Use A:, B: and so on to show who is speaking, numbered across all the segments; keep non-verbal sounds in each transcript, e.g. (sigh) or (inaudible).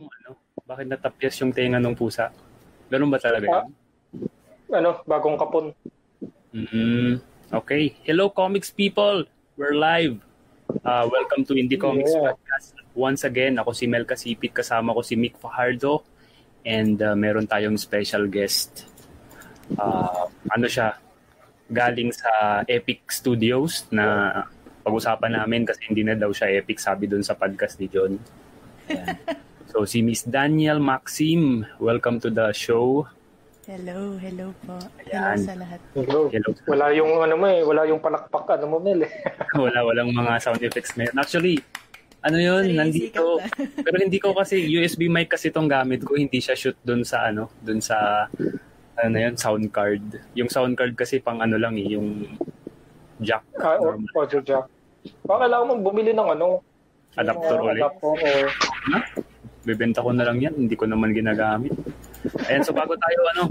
A: ano, bakit natapyas yung tenga ng pusa? Ganun ba talaga
B: Ah. Ano, bagong kapon.
A: mm Okay. Hello, comics people! We're live. Uh, welcome to Indie Comics
B: Yeah.
A: Podcast. Once again, ako si Mel Casipit, kasama ko si Mick Fajardo, and uh, meron tayong special guest. Uh, ano siya? Galing sa Epic Studios na pag-usapan namin kasi hindi na daw siya Epic, sabi dun sa podcast ni John. (laughs) Ayan. So, si Miss Daniel Maxim, welcome to the show.
C: Hello, hello po.
A: Ayan.
C: Hello sa lahat.
B: Hello.
A: Hello.
B: Wala yung ano mo eh, wala yung palakpak ano mo Mel eh. (laughs)
A: wala walang mga sound effects ngayon. Actually, ano yun,
C: Sarili
A: nandito. (laughs) Pero hindi ko kasi USB mic kasi itong gamit ko, hindi siya shoot dun sa ano, dun sa ano na yun, sound card. Yung sound card kasi pang ano lang eh, yung jack
B: Ah, o,
A: normal.
B: audio jack. Baka kailangan mo bumili ng ano,
A: adapter
B: uh,
A: ulit.
B: adapter or
A: Bebenta ko na lang yan, hindi ko naman ginagamit. Ayan, so bago tayo ano,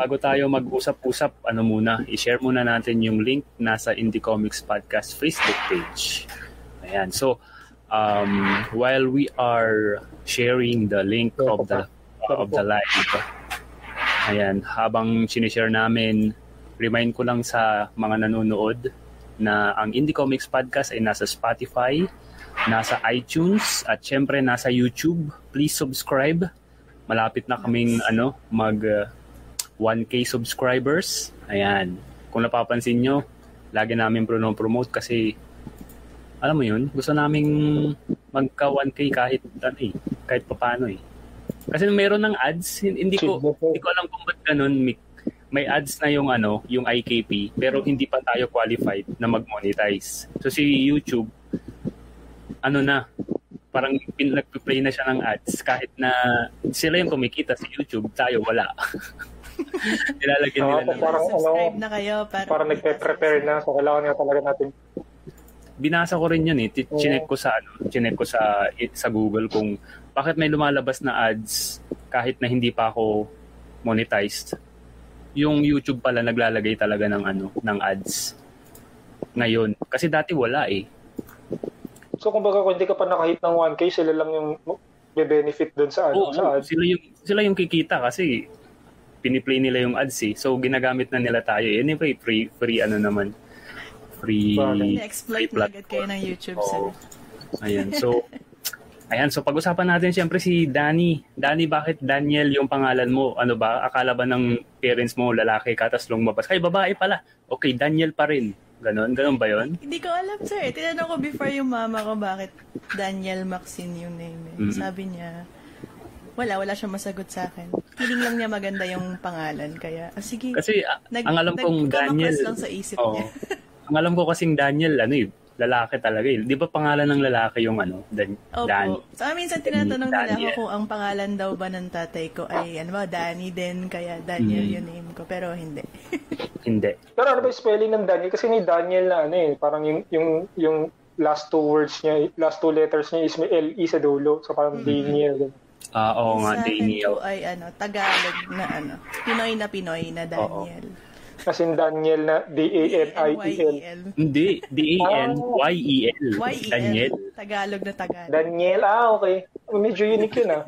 A: bago tayo mag-usap-usap, ano muna, i-share muna natin yung link nasa Indie Comics Podcast Facebook page. Ayan, so um, while we are sharing the link of the of the live, ayan, habang sinishare namin, remind ko lang sa mga nanonood na ang Indie Comics Podcast ay nasa Spotify, nasa iTunes at syempre nasa YouTube. Please subscribe. Malapit na kaming ano mag uh, 1k subscribers. Ayan. Kung napapansin nyo, lagi namin promote kasi alam mo yun, gusto naming magka 1k kahit ano eh, kahit papaano eh. Kasi meron ng ads, hin- hindi ko hindi ko alam kung ba't ganun, Mick. May ads na yung ano, yung IKP, pero hindi pa tayo qualified na mag-monetize. So si YouTube, ano na, parang nagpe-play na siya ng ads kahit na sila yung kumikita sa YouTube, tayo wala. (laughs) Nilalagyan nila
B: Ah,
A: ng
B: parang ano,
C: Subscribe na kayo para
B: para nagpe-prepare na so kailangan nga talaga natin
A: binasa ko rin yun eh. Chinek ko sa ano, chinek ko sa sa Google kung bakit may lumalabas na ads kahit na hindi pa ako monetized. Yung YouTube pala naglalagay talaga ng ano, ng ads. Ngayon, kasi dati wala eh.
B: So kumbaga kung hindi ka pa nakahit ng 1k, sila lang yung be-benefit doon sa ano,
A: Oo,
B: sa ads.
A: sila yung sila yung kikita kasi piniplay nila yung ads eh. So ginagamit na nila tayo. Anyway, free free ano naman. Free free
C: na agad kayo ng YouTube sa
A: Oo. Ayan, so (laughs) Ayan, so pag-usapan natin siyempre si Danny. Danny, bakit Daniel yung pangalan mo? Ano ba? Akala ba ng parents mo lalaki ka tapos lumabas? Ay, babae pala. Okay, Daniel pa rin. Ganon, ganon ba yon?
C: Hindi ko alam, sir. Tinanong ko before yung mama ko bakit Daniel Maxine yung name. Eh.
A: Mm.
C: Sabi niya, wala, wala siya masagot sa akin. Feeling lang niya maganda yung pangalan. Kaya, ah, sige.
A: Kasi ah,
C: Nag-
A: ang alam kong Daniel...
C: lang sa isip
A: Oo.
C: niya. (laughs)
A: ang alam ko kasing Daniel, ano eh, lalaki talaga eh. Di ba pangalan ng lalaki yung ano? Dan,
C: Opo.
A: Danny.
C: So, minsan tinatanong nila ako kung ang pangalan daw ba ng tatay ko ay, ano ba, Danny din, kaya Daniel
A: Mm.
C: yung name ko. Pero hindi. (laughs)
A: Hindi.
B: Pero ano ba yung spelling ng Daniel? Kasi may Daniel na ano eh, parang yung, yung, yung last two words niya, last two letters niya is may L-E sa dulo. So parang Daniel.
A: Ah, oo nga,
C: Sa akin
A: Daniel.
C: po ay ano, Tagalog na ano, Pinoy na Pinoy na Daniel.
B: As in Daniel na D-A-N-I-E-L.
C: Y-E-L.
A: Hindi, D-A-N-Y-E-L.
C: Y-E-L.
A: Daniel.
C: Tagalog na Tagalog.
B: Daniel, ah okay. Medyo unique yun ah.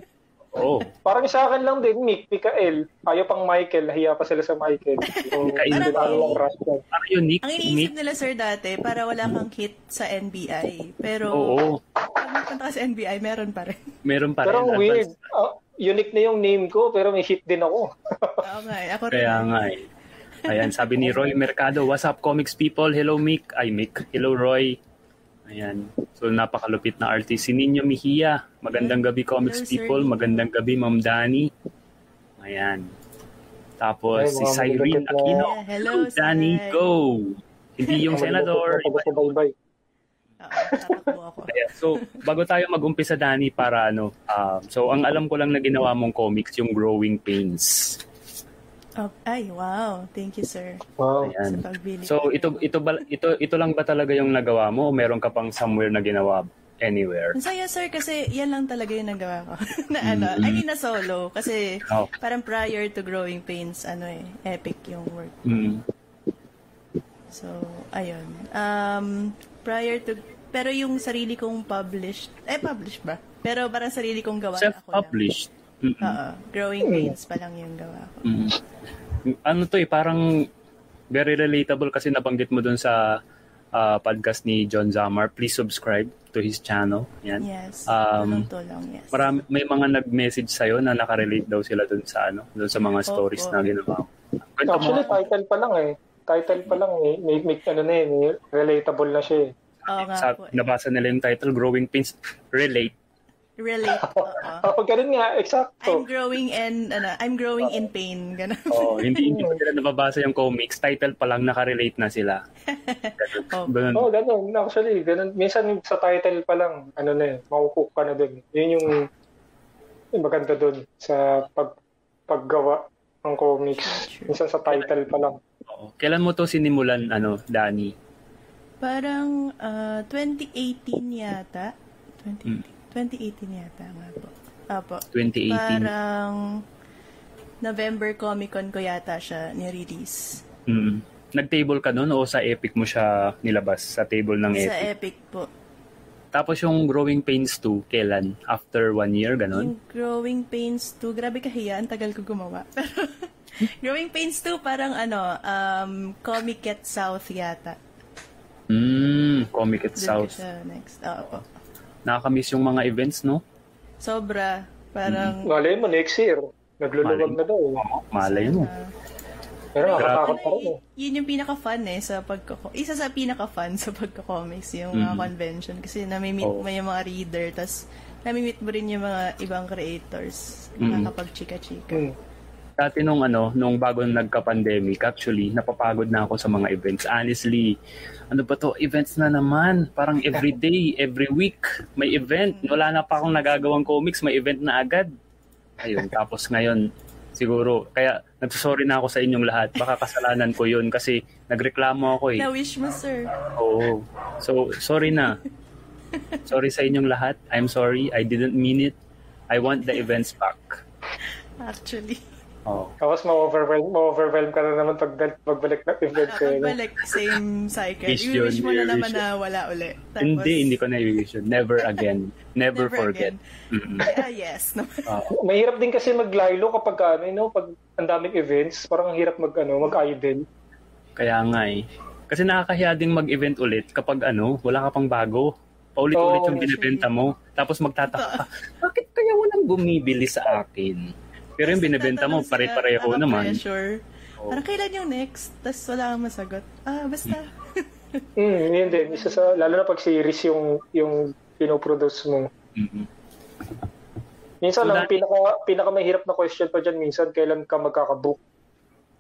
A: Oo.
B: Parang sa akin lang din, Nick, Mikael. Ayaw pang Michael, nahiya pa sila sa Michael. So, (laughs)
A: Mikael.
B: hindi pa lang rush yan.
A: Parang Nick.
C: Ang iniisip nila sir dati, para wala kang hit sa NBI. Pero,
A: Oo.
C: pag napunta ka sa NBI, meron pa rin.
A: Meron pa rin.
B: Pero ang weird, ah, unique na yung name ko, pero may hit din ako.
C: Oo nga, eh, ako rin.
A: Kaya nga eh. Ayan, sabi ni Roy Mercado, What's up comics people? Hello Mick. Ay Mick. Hello Roy. Ayan. So napakalupit na artist. Si Ninyo Mejia. Magandang gabi comics
C: Hello, sir.
A: people. Magandang gabi Ma'am Dani. Ayan. Tapos
B: Ay,
A: si Cyrene Aquino.
C: Yeah, hello,
A: Dani,
C: Sai.
A: go! Hindi yung senador.
B: Pagkasubaybay.
C: Oo.
A: So, bago tayo mag-umpisa, Dani, para ano, um, so ang alam ko lang na ginawa mong comics, yung Growing Pains.
C: Oh, ay, wow. Thank you, sir.
B: Wow.
A: Ayan.
C: Sa pagbili.
A: So ito ito ba ito ito lang ba talaga yung nagawa mo o meron ka pang somewhere na ginawa anywhere?
C: Ang saya, sir, kasi yan lang talaga yung nagawa ko. (laughs) na ano, I mean, na solo. Kasi
A: Oh.
C: parang prior to Growing Pains, ano eh, epic yung work.
A: Mm.
C: So, ayun. Um, prior to, pero yung sarili kong published, eh, published ba? Pero parang sarili kong gawa na ako lang. Oo. Growing Pains pa lang yung gawa ko.
A: Mm. Ano to eh, parang very relatable kasi nabanggit mo dun sa ah, podcast ni John Zamar. Please subscribe to his channel. Yan.
C: Yes.
A: Um,
C: Tulong-tulong, yes.
A: Marami, may mga nag-message sa'yo na nakarelate daw sila dun sa ano, dun sa mga stories
C: Opo.
A: na ginawa mo. Kwento mo.
B: Actually, title pa lang eh. Title pa lang eh. May, may, ano na eh, may relatable na siya eh.
C: Oo nga
A: sa,
C: po. eh.
A: nabasa nila yung title, Growing Pains Relate.
C: Relate. (laughs) Oo.
B: Oh, ganun nga,
C: I'm
B: eksakto.
C: growing and ano, I'm growing in pain. Ganun.
A: Oh, (laughs) hindi hindi pa nila nababasa yung comics, title pa lang nakarelate na sila. (laughs)
C: Opo.
A: Ganun.
B: Oh, ganun. Actually, ganun. Minsan sa title pa lang, ano na eh, makukook ka na dun. Yun yung, yung maganda dun sa pag, paggawa ng comics. Minsan sa title pa lang.
A: Oo. Kailan mo to sinimulan, ano, Danny?
C: Parang ah, 2018 yata. 2018.
A: Mm.
C: 2018 yata nga po. Apo.
A: 2018.
C: Parang November Comic Con ko yata siya ni-release.
A: Mm. Nag-table ka noon o sa Epic mo siya nilabas? Sa table ng
C: Sa
A: Epic?
C: Epic po.
A: Tapos yung Growing Pains 2, kailan? After one year, ganon?
C: Yung Growing Pains 2, grabe kahiya, ang tagal ko gumawa. (laughs) Pero Growing Pains 2 parang ano, um, Comic at South yata.
A: Mm, Comic at South.
C: siya next. Oo po.
A: Nakakamiss yung mga events, no?
C: Sobra. Parang,
B: Malay mo, next year. Nagluluwag na daw. eh.
A: Malay mo.
B: Pero nakakatakot pa rin eh.
C: yun yung pinaka-fun eh sa pagko isa sa pinaka-fun (laughs) sa pagko-comics yung mga
A: Mhm.
C: convention kasi nami-meet
A: Oo.
C: mo yung mga reader tas nami-meet mo rin yung mga ibang creators
A: Mhm.
C: nakakapag-chika-chika
B: Hmm.
A: Dati nung ano, nung bago nagka-pandemic, actually, napapagod na ako sa mga events. Honestly, ano ba to, events na naman. Parang every day, every week, may event. Wala na pa akong nagagawang comics, may event na agad. Ayun, tapos ngayon, siguro, kaya nagsasorry na ako sa inyong lahat. Baka kasalanan ko yun kasi nagreklamo ako eh.
C: na-wish mo sir
A: Oo. So, sorry na. Sorry sa inyong lahat. I'm sorry. I didn't mean it. I want the events back.
C: actually
A: Oh.
B: Tapos ma-overwhelm, ma-overwhelm ka na naman pag pagbalik ng event ko. no?
C: pagbalik same cycle
A: Wish yun,
C: i-wish mo na naman na wala uli Tapos,
A: Hindi, hindi ko na-wish yun. Never again. (laughs) Never,
C: never
A: forget.
C: again.
A: Mm-mm.
C: ah yes naman (laughs)
A: Oo.
B: Mahirap din kasi mag-lilo kapag ano, you know, pag ang daming events, parang ang hirap mag ano, mag-idle.
A: Kaya nga eh. Kasi nakakahiya ding mag-event ulit kapag ano, wala ka pang bago. Paulit-ulit
B: Oo,
A: yung binibenta mo. Tapos magtataka ka, bakit kaya walang bumibili sa akin? Pero yung binibenta mo, pare-pareho naman.
C: nakaka-pressure.
A: Oo.
C: Parang kailan yung next? Tapos wala kang masagot. Ah, basta.
B: Hmm, (laughs) yun din. Isa sa, lalo na pag series yung, yung pinoproduce mo.
A: Mm-mm.
B: Minsan
A: So
B: lang,
A: that-
B: pinaka, pinaka mahirap na question pa dyan, minsan, kailan ka magkakabook.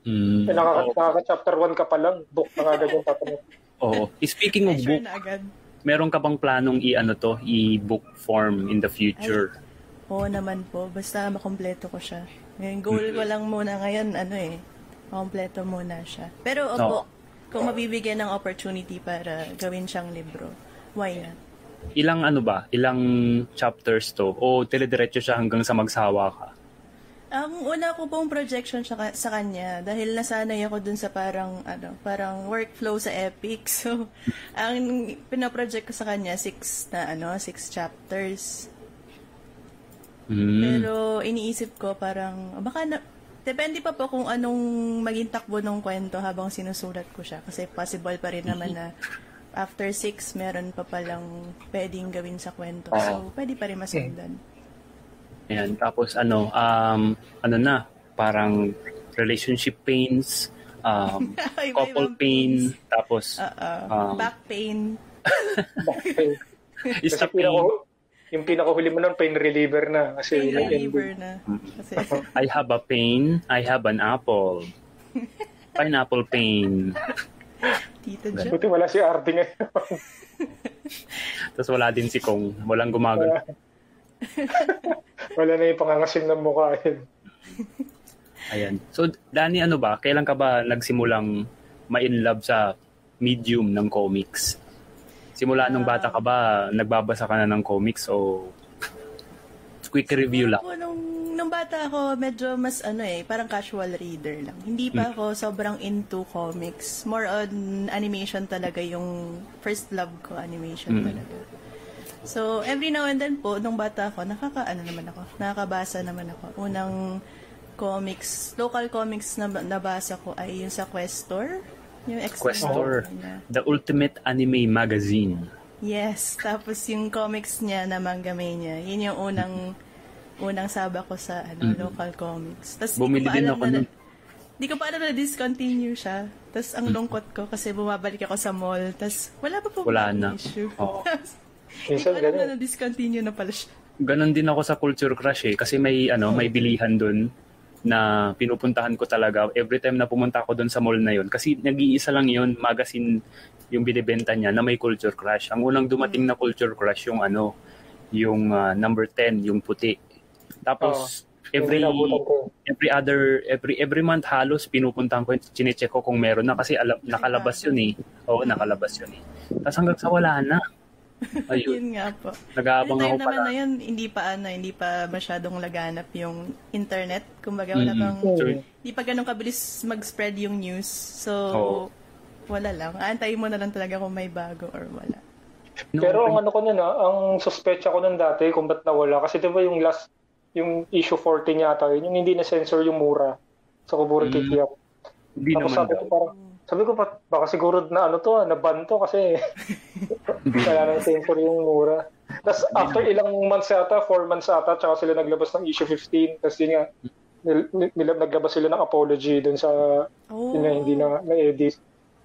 A: Mm.
B: Eh, nakaka,
A: Oo.
B: nakaka-chapter 1 ka pa lang, book na agad yung tatanong. (laughs)
A: Oo. Speaking of
C: Pressure
A: book, meron ka bang planong i-ano to, i-book form in the future?
C: Oo naman po. Basta makompleto ko siya. Yung goal ko lang muna ngayon, ano eh, makompleto muna siya. Pero opo, kung mabibigyan ng opportunity para gawin siyang libro, why not?
A: Ilang ano ba? Ilang chapters to? O telediretso siya hanggang sa magsawa ka?
C: Ang una ko pong projection sa, sa kanya, dahil nasanay ako dun sa parang, ano, parang workflow sa Epic. (laughs) So, ang pinaproject ko sa kanya, six na, ano, six chapters.
A: Mm.
C: Pero iniisip ko parang baka na, depende pa po kung anong maging takbo ng kwento habang sinusulat ko siya kasi possible pa rin naman na after six meron pa palang pwedeng gawin sa kwento.
A: Oo.
C: So, pwede pa rin masundan.
A: Ayan. Tapos ano, um, ano na, parang relationship pains, um, (laughs) couple pain, tapos
C: Uh,
A: Um,
C: back pain. (laughs)
B: Okay. (laughs)
A: is
B: Kasi
A: the pain.
B: pinaka, yung pinakahuli mo nun, pain reliever na. Kasi
C: Pain reliever na. Kasi, (laughs)
A: I have a pain, I have an apple. (laughs) Pineapple pain.
C: Tito Jo.
B: Buti wala si Ardy ngayon.
A: Tapos wala din si Kong. Walang gumagano.
B: wala na yung pangangasim ng mukha yun.
A: Ayan. So, Danny, ano ba? Kailan ka ba nagsimulang ma-in love sa medium ng comics? Simula nung bata ka ba, nagbabasa ka na ng comics o (laughs) quick review lang?
C: Ako, nung, nung bata ako, medyo mas ano eh, parang casual reader lang. Hindi pa ako sobrang into comics. More on animation talaga yung first love ko, animation
A: Mm.
C: talaga. So, every now and then po, nung bata ako, nakaka, ano naman ako, nakakabasa naman ako. Unang comics, local comics na nabasa ko ay yung sa Questor. Yung X-Men
A: Questor,
C: niya.
A: the ultimate anime magazine.
C: Yes, tapos yung comics niya na manga niya, yun yung unang unang saba ko sa ano, local comics. Tapos
A: Bumili din ako
C: na,
A: nun.
C: Di ko pa alam na discontinue siya. Tapos ang lungkot ko kasi bumabalik ako sa mall. Tapos wala pa po
A: Wala na.
C: issue.
A: Oo. (laughs)
C: Hindi ko alam na discontinue na pala siya.
A: Ganon din ako sa Culture Crush eh kasi may ano, may bilihan doon na pinupuntahan ko talaga every time na pumunta ako doon sa mall na yon kasi nag-iisa lang yon magazine yung binibenta niya na may Culture Crush. Ang unang dumating na Culture Crush yung ano, yung ah, number 10, yung puti. Tapos every
B: inabutan ko.
A: every other every every month halos pinupuntahan ko chinecheck ko kung meron na kasi alam, nakalabas yun eh. Oo, nakalabas yun eh. Tapos hanggang sa wala na. Ayun, (laughs)
C: Yun nga po.
A: nag-aabang ako
C: time naman
A: pala.
C: na yun, hindi pa ano, hindi pa masyadong laganap yung internet. Kumbaga wala
A: Mm-mm.
C: pang,
A: So,
C: hindi pa ganun kabilis mag-spread yung news. So,
A: Oo.
C: wala lang. Aantayin mo na lang talaga kung may bago or wala.
A: no,
B: Pero ang ano ko nun, ah, ang suspecha ko nun dati kung ba't nawala. Kasi di ba yung last, yung issue 14 yata yun, yung hindi na-censor yung mura sa Kuburi
A: Mm.
B: Kikiap.
A: hindi
B: Tapos
A: naman
B: sabi ko parang, sabi ko "Ba't- baka siguro na ano to, ah, naban to kasi (laughs) kaya nang censor yung mura. Tapos after ilang months yata, 4 months yata, tsaka sila naglabas ng issue 15. Tapos yun nga, nil, nil- nil- naglabas sila ng apology dun sa,
C: Oh.
B: yun nga, hindi na, na-edit.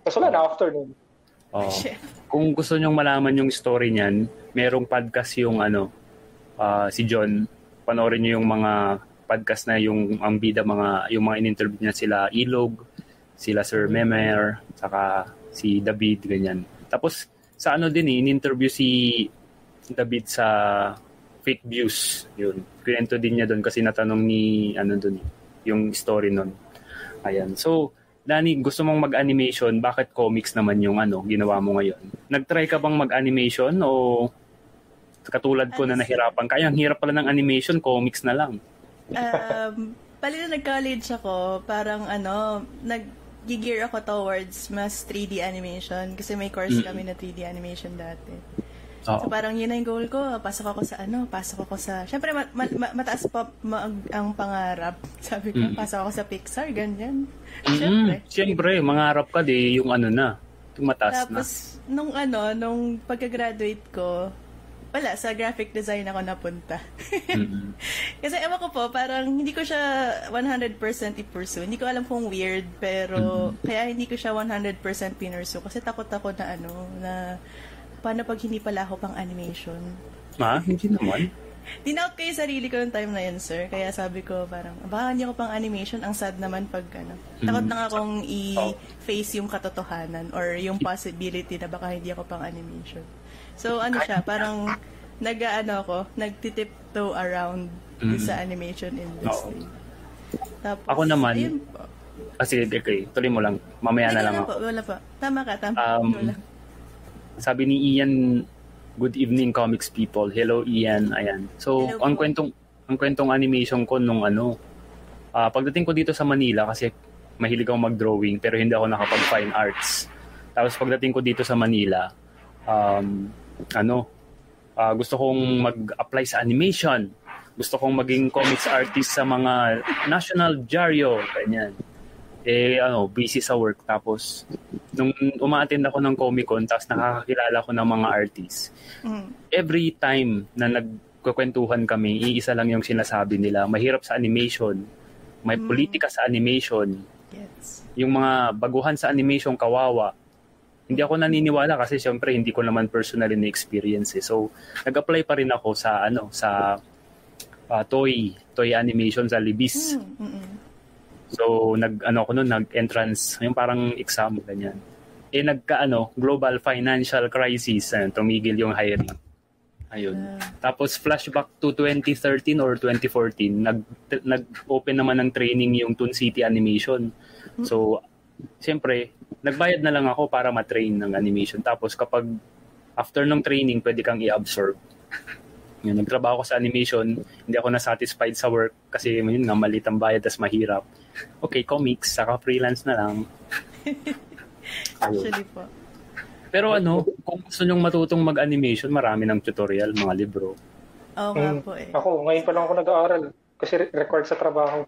B: Tapos wala na after nun. (laughs)
C: Shit.
A: Kung gusto nyong malaman yung story niyan, merong podcast yung ano, ah, si John. Panoorin niyo yung mga podcast na yung ang bida mga yung mga in-interview niya sila Ilog, sila Sir Memer, saka si David ganyan. Tapos sa ano din eh, in-interview si David sa fake views. Yun. Kwento din niya doon kasi natanong ni ano doon yung story nun. Ayan. So, Dani, gusto mong mag-animation, bakit comics naman yung ano, ginawa mo ngayon? Nag-try ka bang mag-animation o katulad ko na nahirapan? Kaya ang hirap pala ng animation, comics na lang.
C: um, pali na nag-college ako, parang ano, nag-gear ako towards mas 3D animation kasi may course kami na 3D animation dati.
A: Oo.
C: So parang yun na yung goal ko, pasok ako sa ano, pasok ako sa, syempre ma- ma- ma- mataas pa ma- ang pangarap. (laughs) Sabi ko,
A: Mm.
C: pasok ako sa Pixar, ganyan.
A: Mm,
C: Syempre.
A: Siyempre, mangarap ka di yung ano na, yung mataas na.
C: Tapos, nung ano, nung pagka-graduate ko, wala, sa graphic design ako napunta.
A: Mm-mm. (laughs)
C: Kasi ewan ko po, parang hindi ko siya 100% i-pursue. Hindi ko alam kung weird, pero kaya hindi ko siya 100% pinursu. Kasi takot ako na ano, na paano pag hindi pala ako pang animation.
A: Ha? Hindi naman.
C: Dinout ko yung sarili ko ng time na yun, sir. Kaya sabi ko, parang, baka hindi ako pang animation. Ang sad naman pag, ano, takot
A: Mm.
C: na nga akong i-face yung katotohanan or yung possibility na baka hindi ako pang animation. So, ano siya, parang, nag-ano ako, nagtitiptoe around
A: Mm.
C: sa animation industry. Tapos,
A: Ako naman,
C: ayun po.
A: Ah, sige, okay. Tuloy mo lang. Mamaya na
C: Wala
A: lang
C: na
A: ako.
C: po, wala po. Tama ka, tama.
A: Um,
C: wala.
A: Sabi ni Ian, good evening comics people. Hello Ian. Ayan. So,
C: Hello
A: ang kwentong ang kwentong animation ko nung ano, ah, pagdating ko dito sa Manila kasi mahilig ako mag-drawing pero hindi ako nakapag fine arts. Tapos pagdating ko dito sa Manila, um, ano, ah, gusto kong mag-apply sa animation. Gusto kong maging comics artist sa mga National Diario, ganyan eh ano, busy sa work tapos nung umaattend ako ng Comic Con tapos nakakakilala ko ng mga artists
C: Mm.
A: every time na nagkukwentuhan kami iisa lang yung sinasabi nila mahirap sa animation may
C: Mm.
A: politika sa animation
C: Yes.
A: yung mga baguhan sa animation kawawa hindi ako naniniwala kasi syempre hindi ko naman personally na experience eh. so nag-apply pa rin ako sa ano sa ah, toy toy animation sa Libis
C: Mm, mm, mm.
A: So, nag, ano ako noon, nag-entrance, yung parang exam, ganyan. Eh, nagka, ano, global financial crisis, ayun, tumigil yung hiring. Ayun.
C: Ah.
A: Tapos, flashback to 2013 or 2014, nag, nag-open naman ng training yung Toon City Animation. So, siyempre, nagbayad na lang ako para matrain ng animation. Tapos, kapag after ng training, pwede kang i-absorb. (laughs) Yun, nagtrabaho ko sa animation, hindi ako na-satisfied sa work kasi yun nga, malit ang bayad, tas mahirap. Okay, comics, saka freelance na lang. (laughs)
C: Actually po.
A: Pero ano, kung gusto nyong matutong mag-animation, marami ng tutorial, mga libro.
C: Oo nga
B: Mm.
C: po eh.
B: Ako, ngayon pa lang ako nag-aaral. Kasi re- record sa trabaho.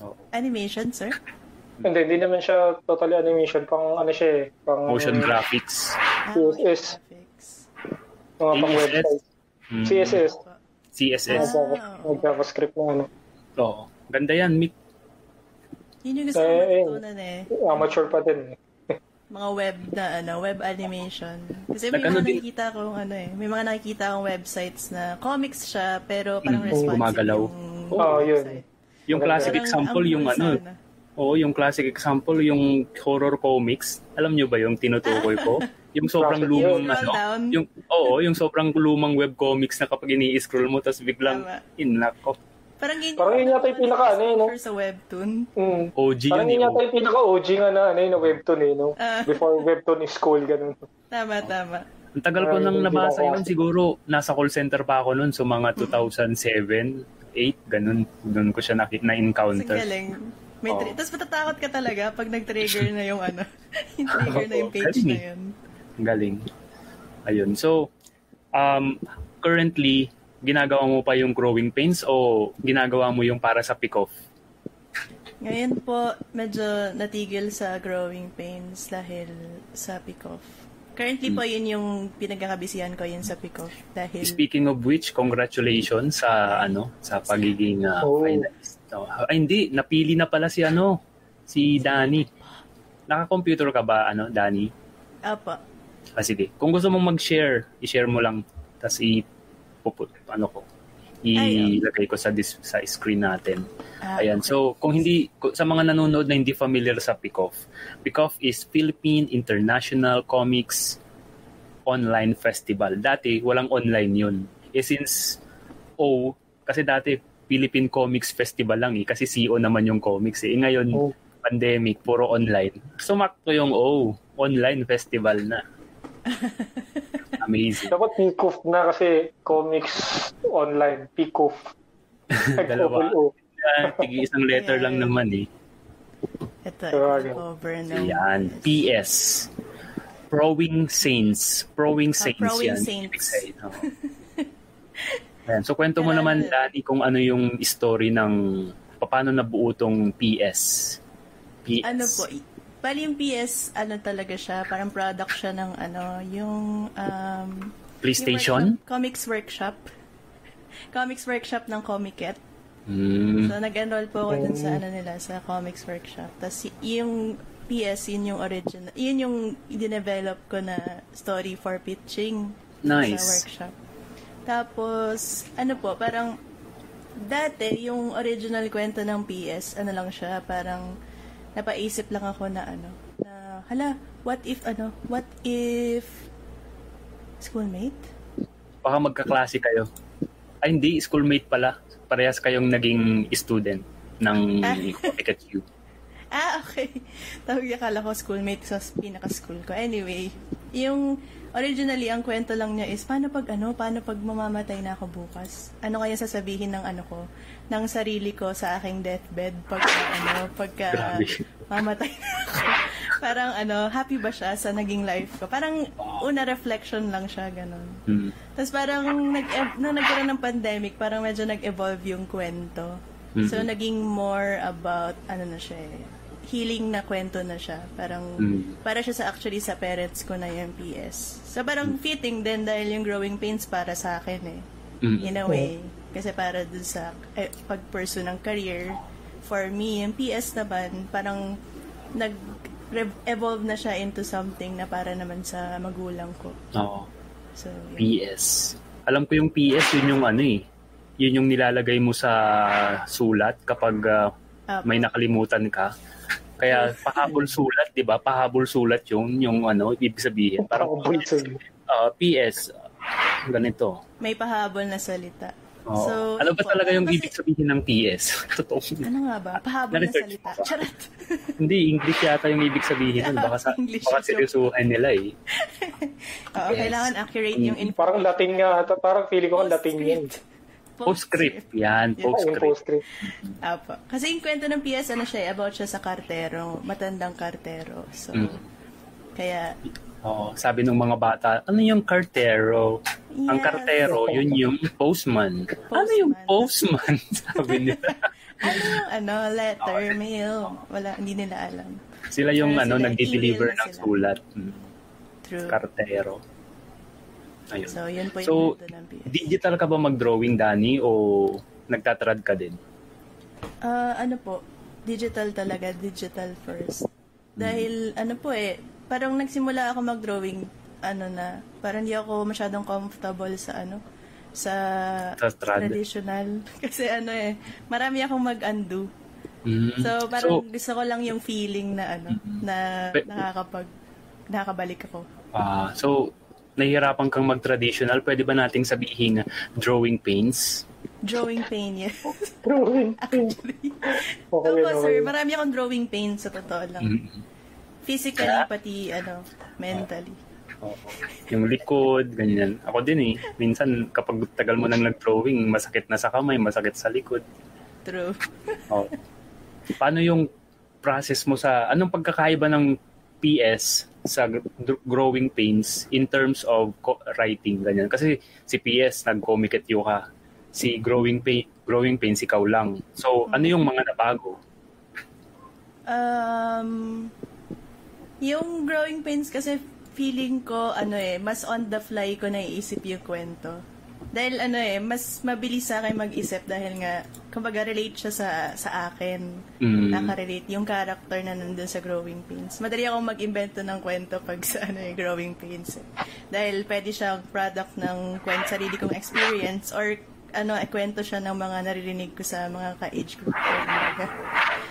A: Oo.
C: Animation, sir?
B: Hindi, hindi naman siya totally animation. Pang ano siya eh. Pang
A: Motion graphics.
C: Ah,
B: CSS.
C: graphics.
B: Mga pang website.
A: Mm,
B: CSS.
A: CSS.
C: Ah.
B: Mag JavaScript na ano.
A: Oo. Ganda yan, Mick.
C: Yun yung gusto ko
B: Eh,
C: matutunan eh.
B: Amateur pa din. eh.
C: Mga web na ano, web animation. Kasi may
A: Nag-ano
C: mga
A: din-
C: nakikita akong ano eh, may mga nakikita akong websites na comics siya pero parang
A: Mm,
C: responsive
A: gumagalaw.
C: yung
B: Oo, yun.
C: website.
A: Yung
B: Maganda.
A: classic
C: Parang
A: example, yung ano,
C: sana.
A: Oo, yung classic example, yung horror comics. Alam nyo ba yung tinutukoy ko? (laughs) Yung sobrang lumang
C: yun.
A: ano, yung oo, yung sobrang lumang web comics na kapag ini-scroll mo tapos biglang
C: Tama.
A: inako.
C: Parang yun,
B: Parang yun yata yung pinaka ano eh, no?
C: Sa webtoon.
B: Mm.
A: OG
B: Parang
A: yun
B: yun
A: eh.
B: yata yung pinaka-OG nga na, ano, yun, na webtoon eh, no?
C: Ah. (laughs)
B: Before webtoon is cool, ganun.
C: Tama, tama.
A: Ang tagal ko
B: Parang
A: nang nabasa
B: na
A: yun, siguro nasa call center pa ako noon so mga 2007, 8, ganun. Doon ko siya nakita
C: Ang
A: na-encounter.
C: galing. May tri-
A: Oo.
C: Tapos matatakot ka talaga pag nag-trigger (laughs) na yung ano, (laughs) yung trigger na yung page na
A: eh.
C: yun.
A: Ang Galing. Ayun. So, um, currently, ginagawa mo pa yung growing pains o ginagawa mo yung para sa pick-off?
C: Ngayon po, medyo natigil sa growing pains dahil sa pick-off. Currently po, yun yung pinagkakabisihan ko yun sa pick-off. Dahil,
A: Speaking of which, congratulations sa ano sa pagiging uh,
B: Oh.
A: finalist. Oh, ay, hindi, napili na pala si ano, si Danny. Naka-computer ka ba, ano, Danny?
C: apa,
A: Ah, sige. Kung gusto mong mag-share, i-share mo lang. Tapos i ano ko, ilagay ko sa dis, sa screen natin.
C: ah,
A: Ayan. So, kung hindi sa mga nanonood na hindi familiar sa PICOF, PICOF is Philippine International Comics Online Festival. Dati walang online 'yun. Eh since O kasi dati Philippine Comics Festival lang eh kasi CO naman yung comics eh. Eh, Ngayon
B: Oh.
A: pandemic puro online. Sumakto yung O, online festival na. (laughs) Amazing.
B: Dapat Peacock na kasi comics online. Peacock. (laughs)
A: Dalawa. Tigi isang letter lang naman eh.
C: ito,
B: Sabagay.
C: cover ng...
A: Yan. PS. Prowing Saints. Prowing Saints
C: Prowing
A: yan.
C: Saints.
A: ibig sabihin, oo. (laughs) Ayan. So, kwento mo
C: Kailangan-
A: naman, Danny, kung ano yung story ng paano nabuo tong PS. PS.
C: Ano po, bali yung PS, ano talaga siya, parang product siya ng ano, yung... Um,
A: PlayStation?
C: yung workshop- comics Workshop. (laughs) Comics Workshop ng Comiket.
A: Hmm.
C: So, nag-enroll po ako dun sa ano nila, sa Comics Workshop. Tapos, yung PS, yun yung original, yun yung i-develop ko na story for pitching
A: Nice.
C: sa workshop. Tapos, ano po, parang, dati, yung original kwento ng PS, ano lang siya, parang, napaisip lang ako na ano, na, hala, what if, ano, what if, schoolmate?
A: Baka magkaklase kayo. Ay, hindi. Schoolmate pala. Parehas kayong naging student ng Pikachu. (laughs)
C: Ah, okay. Tawag akala ko schoolmate sa pinaka-school ko. Anyway, yung originally, ang kwento lang niya is, paano pag ano, paano pag mamamatay na ako bukas? Ano kaya sasabihin ng ano ko, ng sarili ko sa aking deathbed pagka ano, pagka (laughs)
A: Grabe.
C: mamatay na ako. Parang ano, happy ba siya sa naging life ko? Parang una reflection lang siya, ganun.
A: Hmm.
C: Tapos parang nag nung nagkaroon ng pandemic, parang medyo nag-evolve yung kwento. So
A: Mhm.
C: naging more about ano na siya, eh, healing na kwento na siya. Parang
A: Mhm.
C: para siya sa actually sa parents ko na yung PS. So parang fitting din dahil yung growing pains para sa akin eh.
A: Mhm.
C: In a way. Kasi para dun sa eh, pag-pursue ng career, for me, yung PS naman, parang nag-evolve na siya into something na para naman sa magulang ko.
A: Oo.
C: So, yun.
A: PS. Alam ko yung PS, yun yung ano eh. Yun yung nilalagay mo sa sulat kapag
C: Apo.
A: may nakalimutan ka. Kaya pahabol sulat, 'di ba? Pahabol sulat yung yung ano, ibig sabihin. Parang
B: bulsa.
A: ah, PS ganito.
C: may pahabol na salita.
A: Oo.
C: So,
A: ano ba talaga yung
C: Kasi-
A: ibig sabihin ng PS? (laughs) Totoo.
C: Ano nga ba? Pahabol na salita. Charot. (laughs)
A: Hindi, English yata yung ibig sabihin nun. Baka, sa,
C: English
A: baka seryosuhan nila eh. (laughs)
C: Oo,
A: Yes.
C: kailangan accurate yung info.
B: Parang Latin nga. ata. Parang feeling ko ang Latin yun.
A: Postscript. Yan,
C: Yeah.
B: Yung
A: postscript.
B: postscript.
C: Apo. Kasi yung kwento ng PS, ano siya, eh, about siya sa kartero, matandang kartero. So,
A: Mm.
C: kaya,
A: Oo, sabi ng mga bata, ano yung kartero? Ang
C: Yes.
A: kartero, yun yung postman. Ano yung postman? (laughs) sabi nila. (laughs)
C: Ano yung ano, letter, mail? Wala, hindi nila alam.
A: Sila yung
C: Pero
A: ano,
C: sila,
A: nagdi-deliver
C: email na
A: ng
C: sila.
A: sulat. Mm,
C: True.
A: Kartero. Ayun.
C: So, yun po yung
A: So,
C: mundo ng PS.
A: Digital ka ba mag-drawing, Danny, o nagtatrad ka din?
C: Ah, ano po, digital talaga, digital first. Dahil, ano po eh, parang nagsimula ako mag-drawing, ano na, parang hindi ako masyadong comfortable sa ano, sa,
A: Sa trad.
C: traditional. (laughs) Kasi ano eh, marami akong mag-undo.
A: Mm.
C: So, parang gusto ko lang yung feeling na ano, na
A: Pe-
C: nakakapag, nakakabalik ako.
A: Ah, so, nahihirapan kang mag-traditional, pwede ba nating sabihin drawing paints?
C: Drawing pain, yes.
B: Drawing. (laughs)
C: Actually.
B: Okay, okay.
C: sir, marami akong drawing pain sa totoo lang.
A: Mm.
C: Physically, pati, ano, mentally.
A: Oo. Yung likod, ganyan. Ako din eh. Minsan, kapag tagal mo nang nag-drawing, masakit na sa kamay, masakit sa likod.
C: True.
A: Oh. Paano yung process mo sa, anong pagkakaiba ng PS sa gr- growing pains in terms of writing, ganyan? Kasi si PS, nag-comic at ka. Si growing pain, growing pains, ikaw lang. So, ano yung mga nabago?
C: Um, yung growing pains kasi feeling ko, ano eh, mas on the fly ko naiisip yung kwento. Dahil ano eh, mas mabilis sa akin mag-isip dahil nga, kumbaga relate siya sa, sa akin.
A: Mm.
C: Nakarelate yung character na nandun sa Growing Pains. Madali akong mag-invento ng kwento pag sa ano eh, Growing Pains. Eh. Dahil pwede siyang product ng kwento, sarili kong experience or ano, eh, kwento siya ng mga naririnig ko sa mga ka-age group.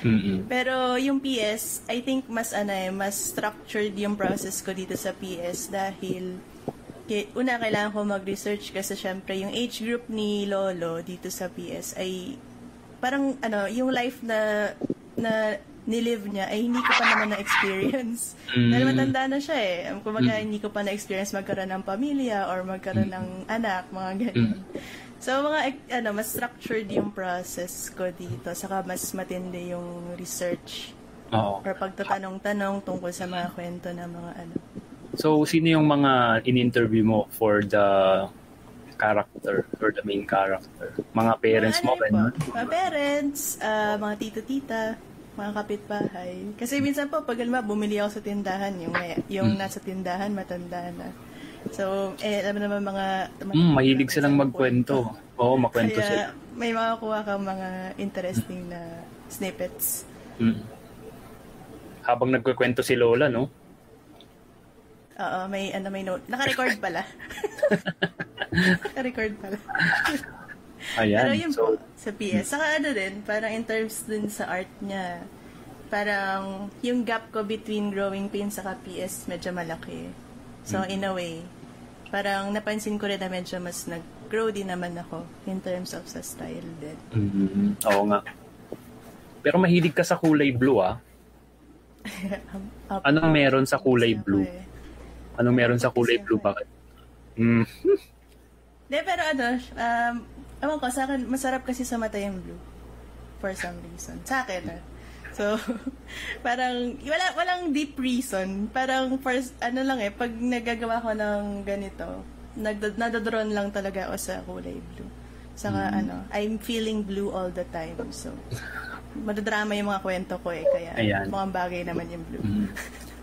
A: Mm-mm.
C: Pero yung PS, I think mas ano eh, mas structured yung process ko dito sa PS dahil una kailangan ko mag-research kasi syempre yung age group ni Lolo dito sa PS ay parang ano, yung life na na nilive niya ay hindi ko pa naman na-experience.
A: Mm.
C: Dahil matanda na siya eh. Kumbaga, hindi ko pa na-experience magkaroon ng pamilya or magkaroon ng anak, mga ganyan. So, mga, ano, mas structured yung process ko dito. Saka mas matindi yung research
A: Oo.
C: or pagtatanong-tanong tungkol sa mga kwento ng mga ano.
A: So, sino yung mga in-interview mo for the character or the main character? Mga parents
C: Mga
A: mo,
C: ano po, Mga parents, ah, mga tito-tita, mga kapitbahay. Kasi minsan po, pag alam bumili ako sa tindahan, yung, may, yung nasa tindahan, matanda na. So, eh, alam naman mga...
A: Mm, mahilig silang magkwento. Oo, makwento
C: Kaya,
A: sila.
C: may makakuha kang mga interesting na snippets.
A: Mm. Habang nagkukwento si Lola, no?
C: Oo, may, ano, may note. Naka-record pala. (laughs) Naka-record pala.
A: Ayan.
C: Pero yun
A: so,
C: po, sa PS. Saka ano din, parang in terms din sa art niya, parang yung gap ko between Growing Pains sa PS medyo malaki. So, in a way, parang napansin ko rin na medyo mas nag-grow din naman ako in terms of sa style din.
A: mm, oo nga. Pero mahilig ka sa kulay blue, ah. (laughs) Anong meron sa kulay blue?
C: eh.
A: Anong meron sa kulay blue?
C: eh.
A: Bakit? Mm.
C: Hindi, pero ano, um, ewan ko, sa akin, masarap kasi sa mata yung blue. For some reason. Sa akin, ah. So, (laughs) parang, wala, walang deep reason. Parang, first, ano lang eh, pag nagagawa ko ng ganito, nagda- nadadrawn lang talaga ako sa kulay blue. Saka, ano, I'm feeling blue all the time. So, (laughs) madadrama yung mga kwento ko eh. Kaya,
A: Ayan.
C: mukhang bagay naman yung blue.
A: Mm.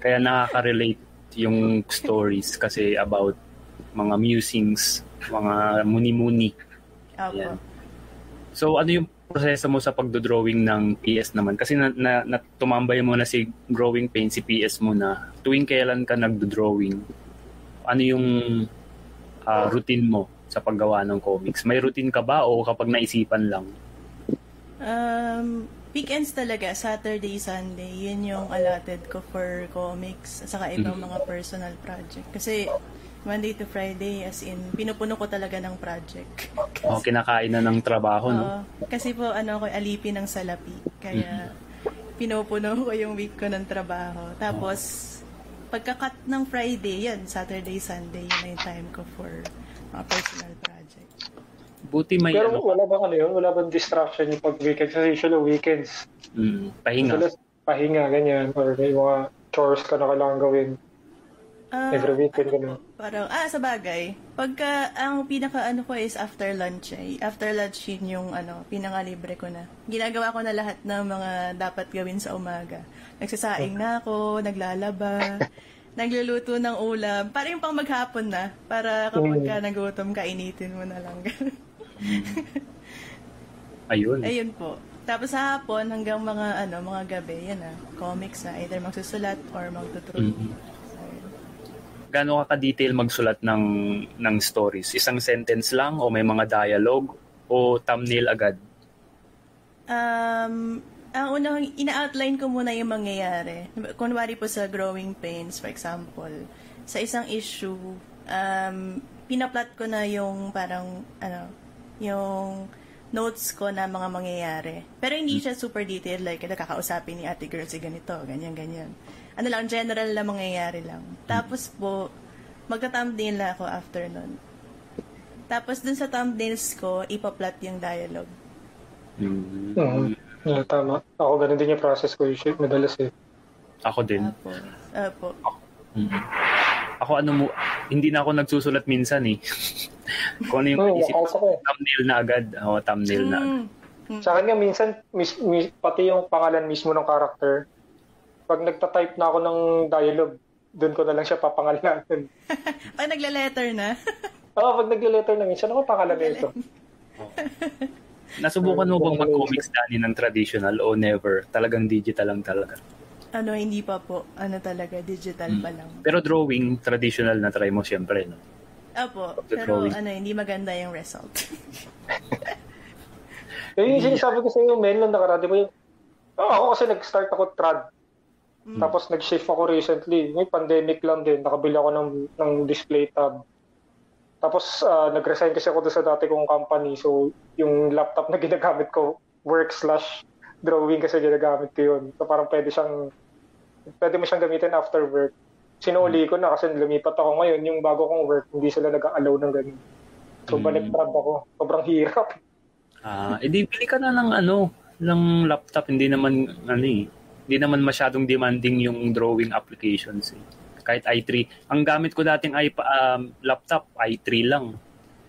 A: Kaya nakaka-relate yung stories kasi about mga musings, mga muni-muni. Ayan. So ano yung proseso mo sa pagdodrawing ng PS naman? Kasi na, na, na tumambay mo na si Growing Pain, si PS mo na. Tuwing kailan ka nagdodrawing? Ano yung ah, routine mo sa paggawa ng comics? May routine ka ba o kapag naisipan lang?
C: Um, weekends talaga, Saturday, Sunday, yun yung allotted ko for comics at saka ibang mga personal project. Kasi Monday to Friday, as in, pinupuno ko talaga ng project.
A: O kinakain na ng trabaho, no?
C: Oo. kasi po, ano ako, alipin ng salapi. Kaya, pinupuno ko yung week ko ng trabaho. Tapos, pagka-cut ng Friday, yan, Saturday, Sunday, yun na yung time ko for mga personal project.
A: Buti may
B: Pero
A: ano,
B: wala bang ano yun? Wala bang distraction yung pag weekends? Kasi usually weekends,
A: mm, pahinga.
B: Madalas pahinga, ganyan. Or may mga chores ka na kailangan gawin.
C: Ah,
B: Every weekend
C: ano
B: ganun.
C: Parang, ah, sa bagay. Pagka, ang pinaka ano ko is after lunch eh. After lunch yun yung ano, pinaka libre ko na. Ginagawa ko na lahat ng mga dapat gawin sa umaga. Nagsasaing na ako, naglalaba, (laughs) nagluluto ng ulam. Para yung pang maghapon na. Para kapag ka nagutom, kainitin mo na lang. (laughs) (laughs)
A: Ayun.
C: Ayun po. Tapos sa hapon hanggang mga ano, mga gabi, yan na. Comics na. Either magsusulat or magtutrue.
A: Mhm. Gaano ka ka-detail magsulat ng ng stories? Isang sentence lang o may mga dialogue o thumbnail agad?
C: Um, ang unang ina-outline ko muna yung mangyayari. Kunwari po sa Growing Pains, for example, sa isang issue, um, pinaplot ko na yung parang, ano, yung notes ko na mga mangyayari. Pero hindi siya super detailed, like, nakakausapin ni ate girl si ganito, ganyan, ganyan. Ano lang, general na mangyayari lang. Tapos po, magta-thumbnail na ako after nun. Tapos dun sa thumbnails ko, ipa-plot yung dialogue.
A: Mm.
B: Oo. Yeah, tama. Ako ganun din yung process ko usually. Madalas eh.
A: Ako din.
C: Apo. Apo.
A: Mm. Ako ano mo, hindi na ako nagsusulat minsan eh. (laughs) Kung ano yung
B: Oo,
A: isip ko,
B: ko.
A: thumbnail na agad. Oo, thumbnail na agad.
C: Mm.
B: Sa akin nga minsan, mis, mis, pati yung pangalan mismo ng character, pag nagta-type na ako ng dialogue, doon ko na lang siya papangalanan. (laughs)
C: Pag nagle-letter na. (laughs)
B: Oo, pag nagle-letter na minsan, ako pangalan nito. (laughs)
A: Nasubukan mo bang mag-comics dani ng traditional o never? Talagang digital lang talaga.
C: ano, hindi pa po. Ano talaga, digital pa lang.
A: Pero drawing, traditional na try mo siyempre. No?
C: Opo. Pero ano, hindi maganda yung result. (laughs)
B: Yung yung sinasabi ko sa iyo, Mel, nung nakaraan, di ba yung, oh, ako kasi nag-start ako trad. Tapos nag-shift ako recently. May pandemic lang din. Nakabili ako ng, ng display tab. Tapos ah, nag-resign kasi ako doon sa dati kong company. So yung laptop na ginagamit ko, work slash drawing kasi ginagamit ko yun. So parang pwede siyang, pwede mo siyang gamitin after work. Sinuli ko na kasi lumipat ako ngayon. Yung bago kong work, hindi sila nag-allow ng ganun. So
A: Mm.
B: balik trad ako. Sobrang hirap.
A: Ah, edi bili ka na ng ano, ng laptop. Hindi naman, ano eh, hindi naman masyadong demanding yung drawing applications eh. Kahit i3. Ang gamit ko dating iPa, um, laptop, i3 lang.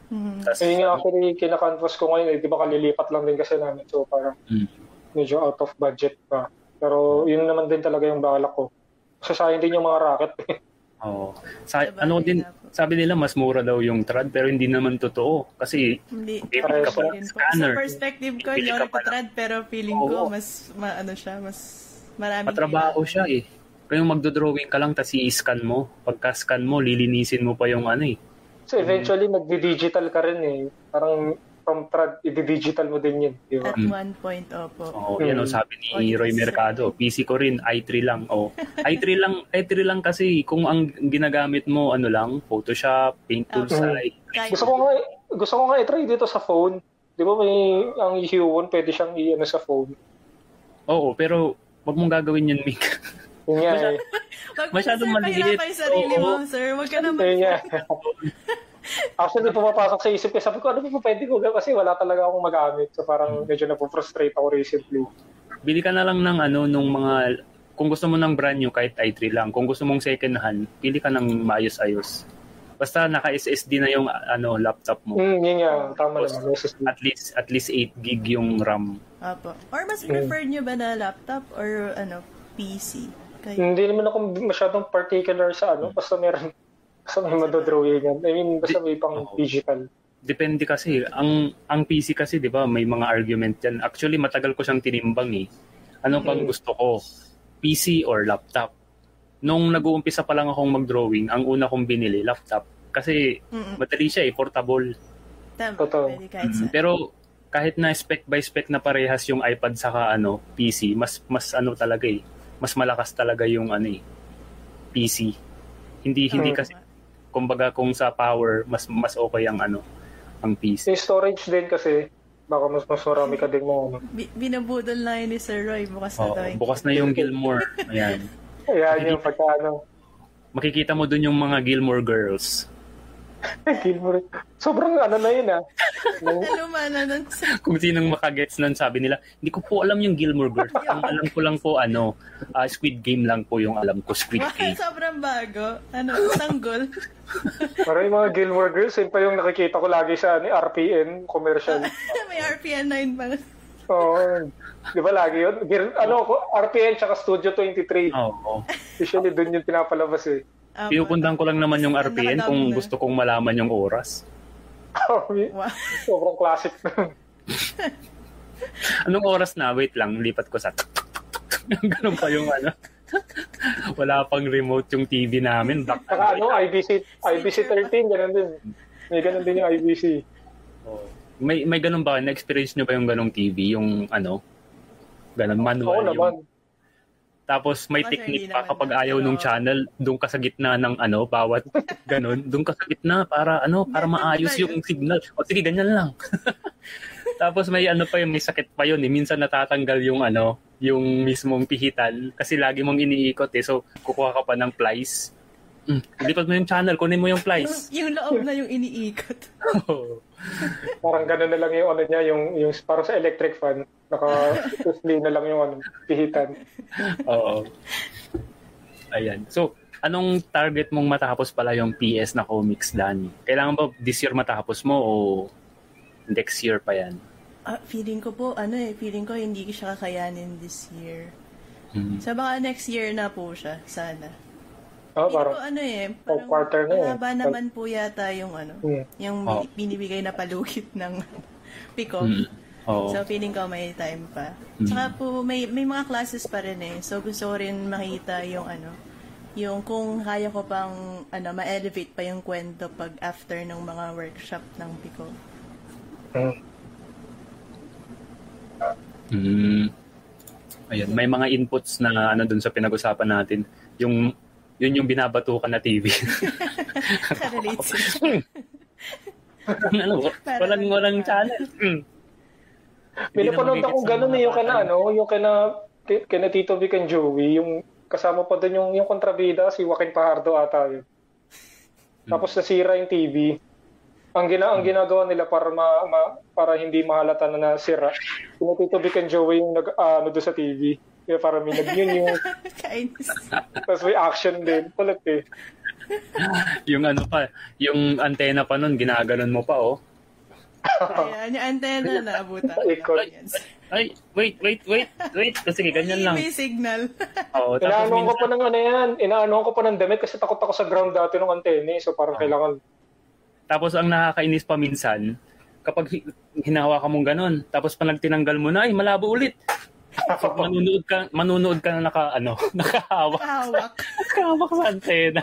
C: Mhm.
A: Tas,
B: Ayun nga actually kinakanvas ko ngayon, eh, di ba kalilipat lang din kasi namin. So parang
A: Mm.
B: medyo out of budget pa. Pero yun naman din talaga yung balak ko. Kasi sayang din yung mga racket.
A: oh, sa,
C: Sabagay
A: ano din, sabi nila mas mura daw yung trad pero hindi naman totoo. Kasi
C: Hindi.
A: ka pa scanner.
C: Sa perspective ko, hindi
A: ka
C: ako nagtatrad, pero feeling ko,
A: Oo.
C: mas, ma, ano siya, mas maraming
A: Matrabaho siya eh. Pero yung magdo-drawing ka lang, tapos i-scan mo. Pagka-scan mo, lilinisin mo pa yung ano eh.
B: So eventually magdi-digital ka rin eh. Parang from trad, i-digital mo din yun. Di ba?
C: At one point, opo.
A: Oo,
B: Mm.
A: yan o, sabi ni
C: Oh,
A: Roy. Mercado. PC ko rin, i3 lang. Oh, i3 (laughs) lang, i3 lang kasi kung ang ginagamit mo, ano lang, Photoshop, Paint Tools,
C: Ah.
A: ay,
C: Kahit-
B: Gusto ko nga, gusto ko nga i-try dito sa phone. Di ba may, ang Huon, pwede siyang i-ano sa phone.
A: oo, pero wag mong gagawin yun, Mick.
B: Yun nga (laughs) eh.
A: Masyadong
C: sir,
A: maliit.
C: pahirapan yung sarili mo, sir. Wag ka naman.
B: Yun nga. (laughs) Actually, pumapasok sa isip ko. Sabi ko, ano ba pwede ko gawin? Kasi wala talaga akong magamit. So parang medyo napufrustrate ako recently.
A: Bili ka na lang ng ano, nung mga, kung gusto mo ng brand new, kahit i3 lang. Kung gusto mong second hand, pili ka ng maayos-ayos. Basta naka-SSD na yung ano laptop mo.
B: Hmm, yun nga. Tama naman. SSD.
A: At least at least 8 gig yung RAM.
C: Opo. Or mas preferred nyo ba na laptop or ano, PC? Kayo.
B: Hindi naman ako masyadong particular sa ano. Basta meron. Basta may madodrawingan. I mean, basta may pang
A: Oo.
B: digital.
A: Depende kasi. Ang ang PC kasi, 'di ba, may mga argument 'yan. Actually, matagal ko siyang tinimbang eh. Ano bang
B: Mm.
A: gusto ko? PC or laptop? Nung nag-uumpisa pa lang akong mag-drawing, ang una kong binili, laptop. Kasi
C: Mm-mm.
A: madali siya eh, portable.
C: Tama.
B: Totoo.
C: Pwede kahit
A: Mm,
C: saan.
A: Pero kahit na spec by spec na parehas yung iPad saka ano, PC, mas mas ano talaga eh. Mas malakas talaga yung ano eh, PC. Hindi hindi
B: Mm.
A: kasi kumbaga kung sa power mas mas okay ang ano, ang PC.
B: Yung storage din kasi, baka mas mas marami ka din mo. Ano.
C: Bi- binabudol na yun ni Sir Roy. Bukas na daw. yung-
A: bukas na yung Gilmore. Ayan.
B: Ayan yung pagka ano.
A: Makikita mo dun yung mga Gilmore Girls.
B: Gilmore. Sobrang ano na yun ah. Nung- (laughs)
C: Luma na nun.
A: Kung sinong makagets nun, sabi nila, hindi ko po alam yung Gilmore Girls. (laughs) Ang alam ko lang po, ano, ah, Squid Game lang po yung alam ko, Squid
C: Wow,
A: Game.
C: sobrang bago. Ano, (laughs) sanggol.
B: Parang yung mga Gilmore Girls, yun pa yung nakikita ko lagi sa ano, RPN commercial.
C: May RPN 9 pa.
B: Oo. Di ba lagi yun? Gir- ano, ko, RPN tsaka Studio 23.
A: Oo.
B: Usually dun yung pinapalabas eh.
C: Apo.
A: Pinupuntahan ko lang naman yung RPN kung
C: na.
A: gusto kong malaman yung oras. (laughs)
B: Sobrang classic. (laughs)
A: Anong oras na? Wait lang, lipat ko sa... (laughs) Ganun pa yung ano. Wala pang remote yung TV namin. Black and
B: Saka ano, IBC, IBC 13, ganun din. May ganun din yung IBC.
A: Oo. May may ganun ba? Na-experience nyo ba yung ganung TV? Yung ano? Ganun, manual.
B: Oo
A: yung-
B: naman.
A: Tapos may
C: Kasi
A: technique pa kapag ayaw nung
C: Oo.
A: channel, doon ka sa gitna ng ano, bawat (laughs) ganun, doon ka sa gitna para ano, para maayos yung signal. O sige, ganyan lang. (laughs) Tapos may ano pa yun, may sakit pa yun. Eh. Minsan natatanggal yung ano, yung mismong pihitan kasi lagi mong iniikot eh. So, kukuha ka pa ng plies. Mm, lipat mo yung channel, kunin mo yung
C: Yung,
A: plies.
C: yung loob na yung iniikot. (laughs) (laughs)
B: Parang ganun na lang yung ano niya, yung, yung parang sa electric fan. Naka (laughs) na lang yung ano, pihitan.
A: Oo. Ayan. So, anong target mong matapos pala yung PS na comics, Danny? Kailangan ba this year matapos mo o next year pa yan?
C: Ah, feeling ko po, ano eh, feeling ko hindi siya kakayanin this year.
A: Hmm.
C: So baka next year na po siya, sana.
B: Oh, parang,
C: ano eh,
B: fourth quarter na eh.
C: mahaba naman po yata yung ano,
B: Hmm.
C: yung
A: Oh.
C: binibigay na palugit (laughs) ng pick
A: Mm. Oo.
C: So feeling ko may time pa.
A: Mm.
C: Tsaka po may may mga classes pa rin eh. So gusto ko rin makita yung ano, yung kung kaya ko pang ano ma-elevate pa yung kwento pag after ng mga workshop ng Pico.
B: hmm.
A: Mm. Ayan, may mga inputs na ano dun sa pinag-usapan natin. Yung yun yung binabatukan na TV.
C: Ka-relate sila. (laughs)
A: ano,
C: Parang
A: walang
C: ano
A: walang
C: pa.
A: channel. Mm.
B: May
A: Hindi na
B: napanood
A: magigets
B: akong
A: mga
B: eh, yung kana
A: bata.
B: ano, yung kana, ki- kina Tito Vic and Joey, yung kasama pa doon yung, yung kontrabida, si Joaquin Pajardo ata yun.
A: Hmm.
B: Tapos nasira yung TV. Ang gina ang ginagawa nila para ma, ma- para hindi mahalata na nasira. Kina Tito Vic and Joey yung nag ah, ano doon sa TV. Kaya para may nag yun yung (laughs)
C: Kainis.
B: tapos may action din. Kulit eh.
A: Yung ano pa, yung antena pa nun, ginaganon mo pa, oh.
C: Ayan, yung antenna na abutan.
A: Ay, wait, wait, wait, wait. Kasi ganyan lang.
C: May signal. (laughs)
A: Oo, tapos
B: Inaano ko
A: minsan,
B: pa ng ano yan. Inaano ko pa ng damit kasi takot ako sa ground dati ng antenne. So parang kailangan
A: tapos ang nakakainis pa minsan, kapag hi- hinahawakan mong ganun, tapos pag nagtinanggal mo na, ay, malabo ulit. So, manunood ka, manunood ka na naka, ano, (laughs) nakahawak.
C: Hawak.
A: Nakahawak sa antena.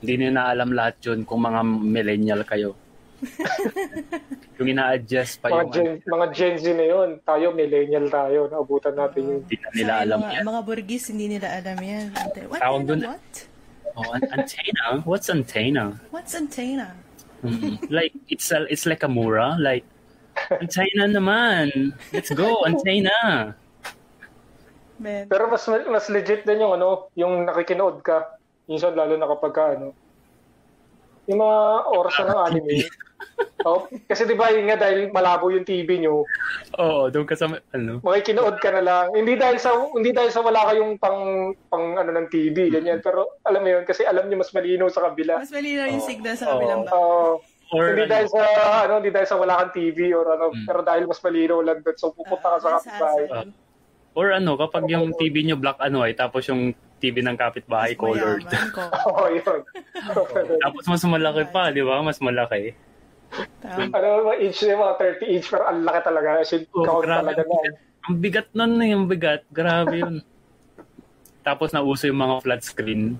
A: Hindi niyo na alam lahat yun kung mga millennial kayo. (laughs) yung ina-adjust pa
B: mga
A: yung
B: Gen,
A: ano,
B: mga Gen Z na yun. Tayo, millennial tayo. Naabutan natin yun.
A: hindi na nila alam
C: mga,
A: yan.
C: mga burgis, hindi nila alam yan. What?
A: Tawag dun-
C: what?
A: Oh, an- antenna? What's antenna?
C: What's antenna?
A: Mhm. Like, it's a, it's like a mura. Like, antenna naman. Let's go, antenna.
C: Man.
B: Pero mas mas legit din yung ano, yung nakikinood ka. Minsan lalo na kapag ka, ano, yung mga oras na ng anime. oh, kasi di ba yun nga dahil malabo yung TV nyo,
A: Oo, doon ka sa, ano,
B: makikinood ka na lang. Hindi dahil sa hindi dahil sa wala kayong pang pang ano ng TV ganyan, pero alam mo yun kasi alam niyo mas malinaw sa kabila.
C: Mas malinaw yung signal sa kabilang ba?
B: Uh,
A: or,
B: hindi
A: ano,
B: dahil sa ano, hindi dahil sa wala kang TV or ano,
A: Mm.
B: pero dahil mas malinaw lang doon. So pupunta ka sa kapitbahay.
C: hassle.
A: or ano, kapag yung TV nyo black ano ay, tapos yung TV ng kapitbahay
C: Mas
A: colored. (laughs) (laughs)
B: Oo, yun.
A: tapos mas malaki pa, di ba? Mas malaki.
C: Tama.
B: ano, mga inch na yung mga 30 inch, pero ang laki talaga. As in,
A: Oh,
B: count
A: grabe.
B: talaga na.
A: Ang bigat nun na yung bigat. Grabe yun. tapos nauso yung mga flat screen.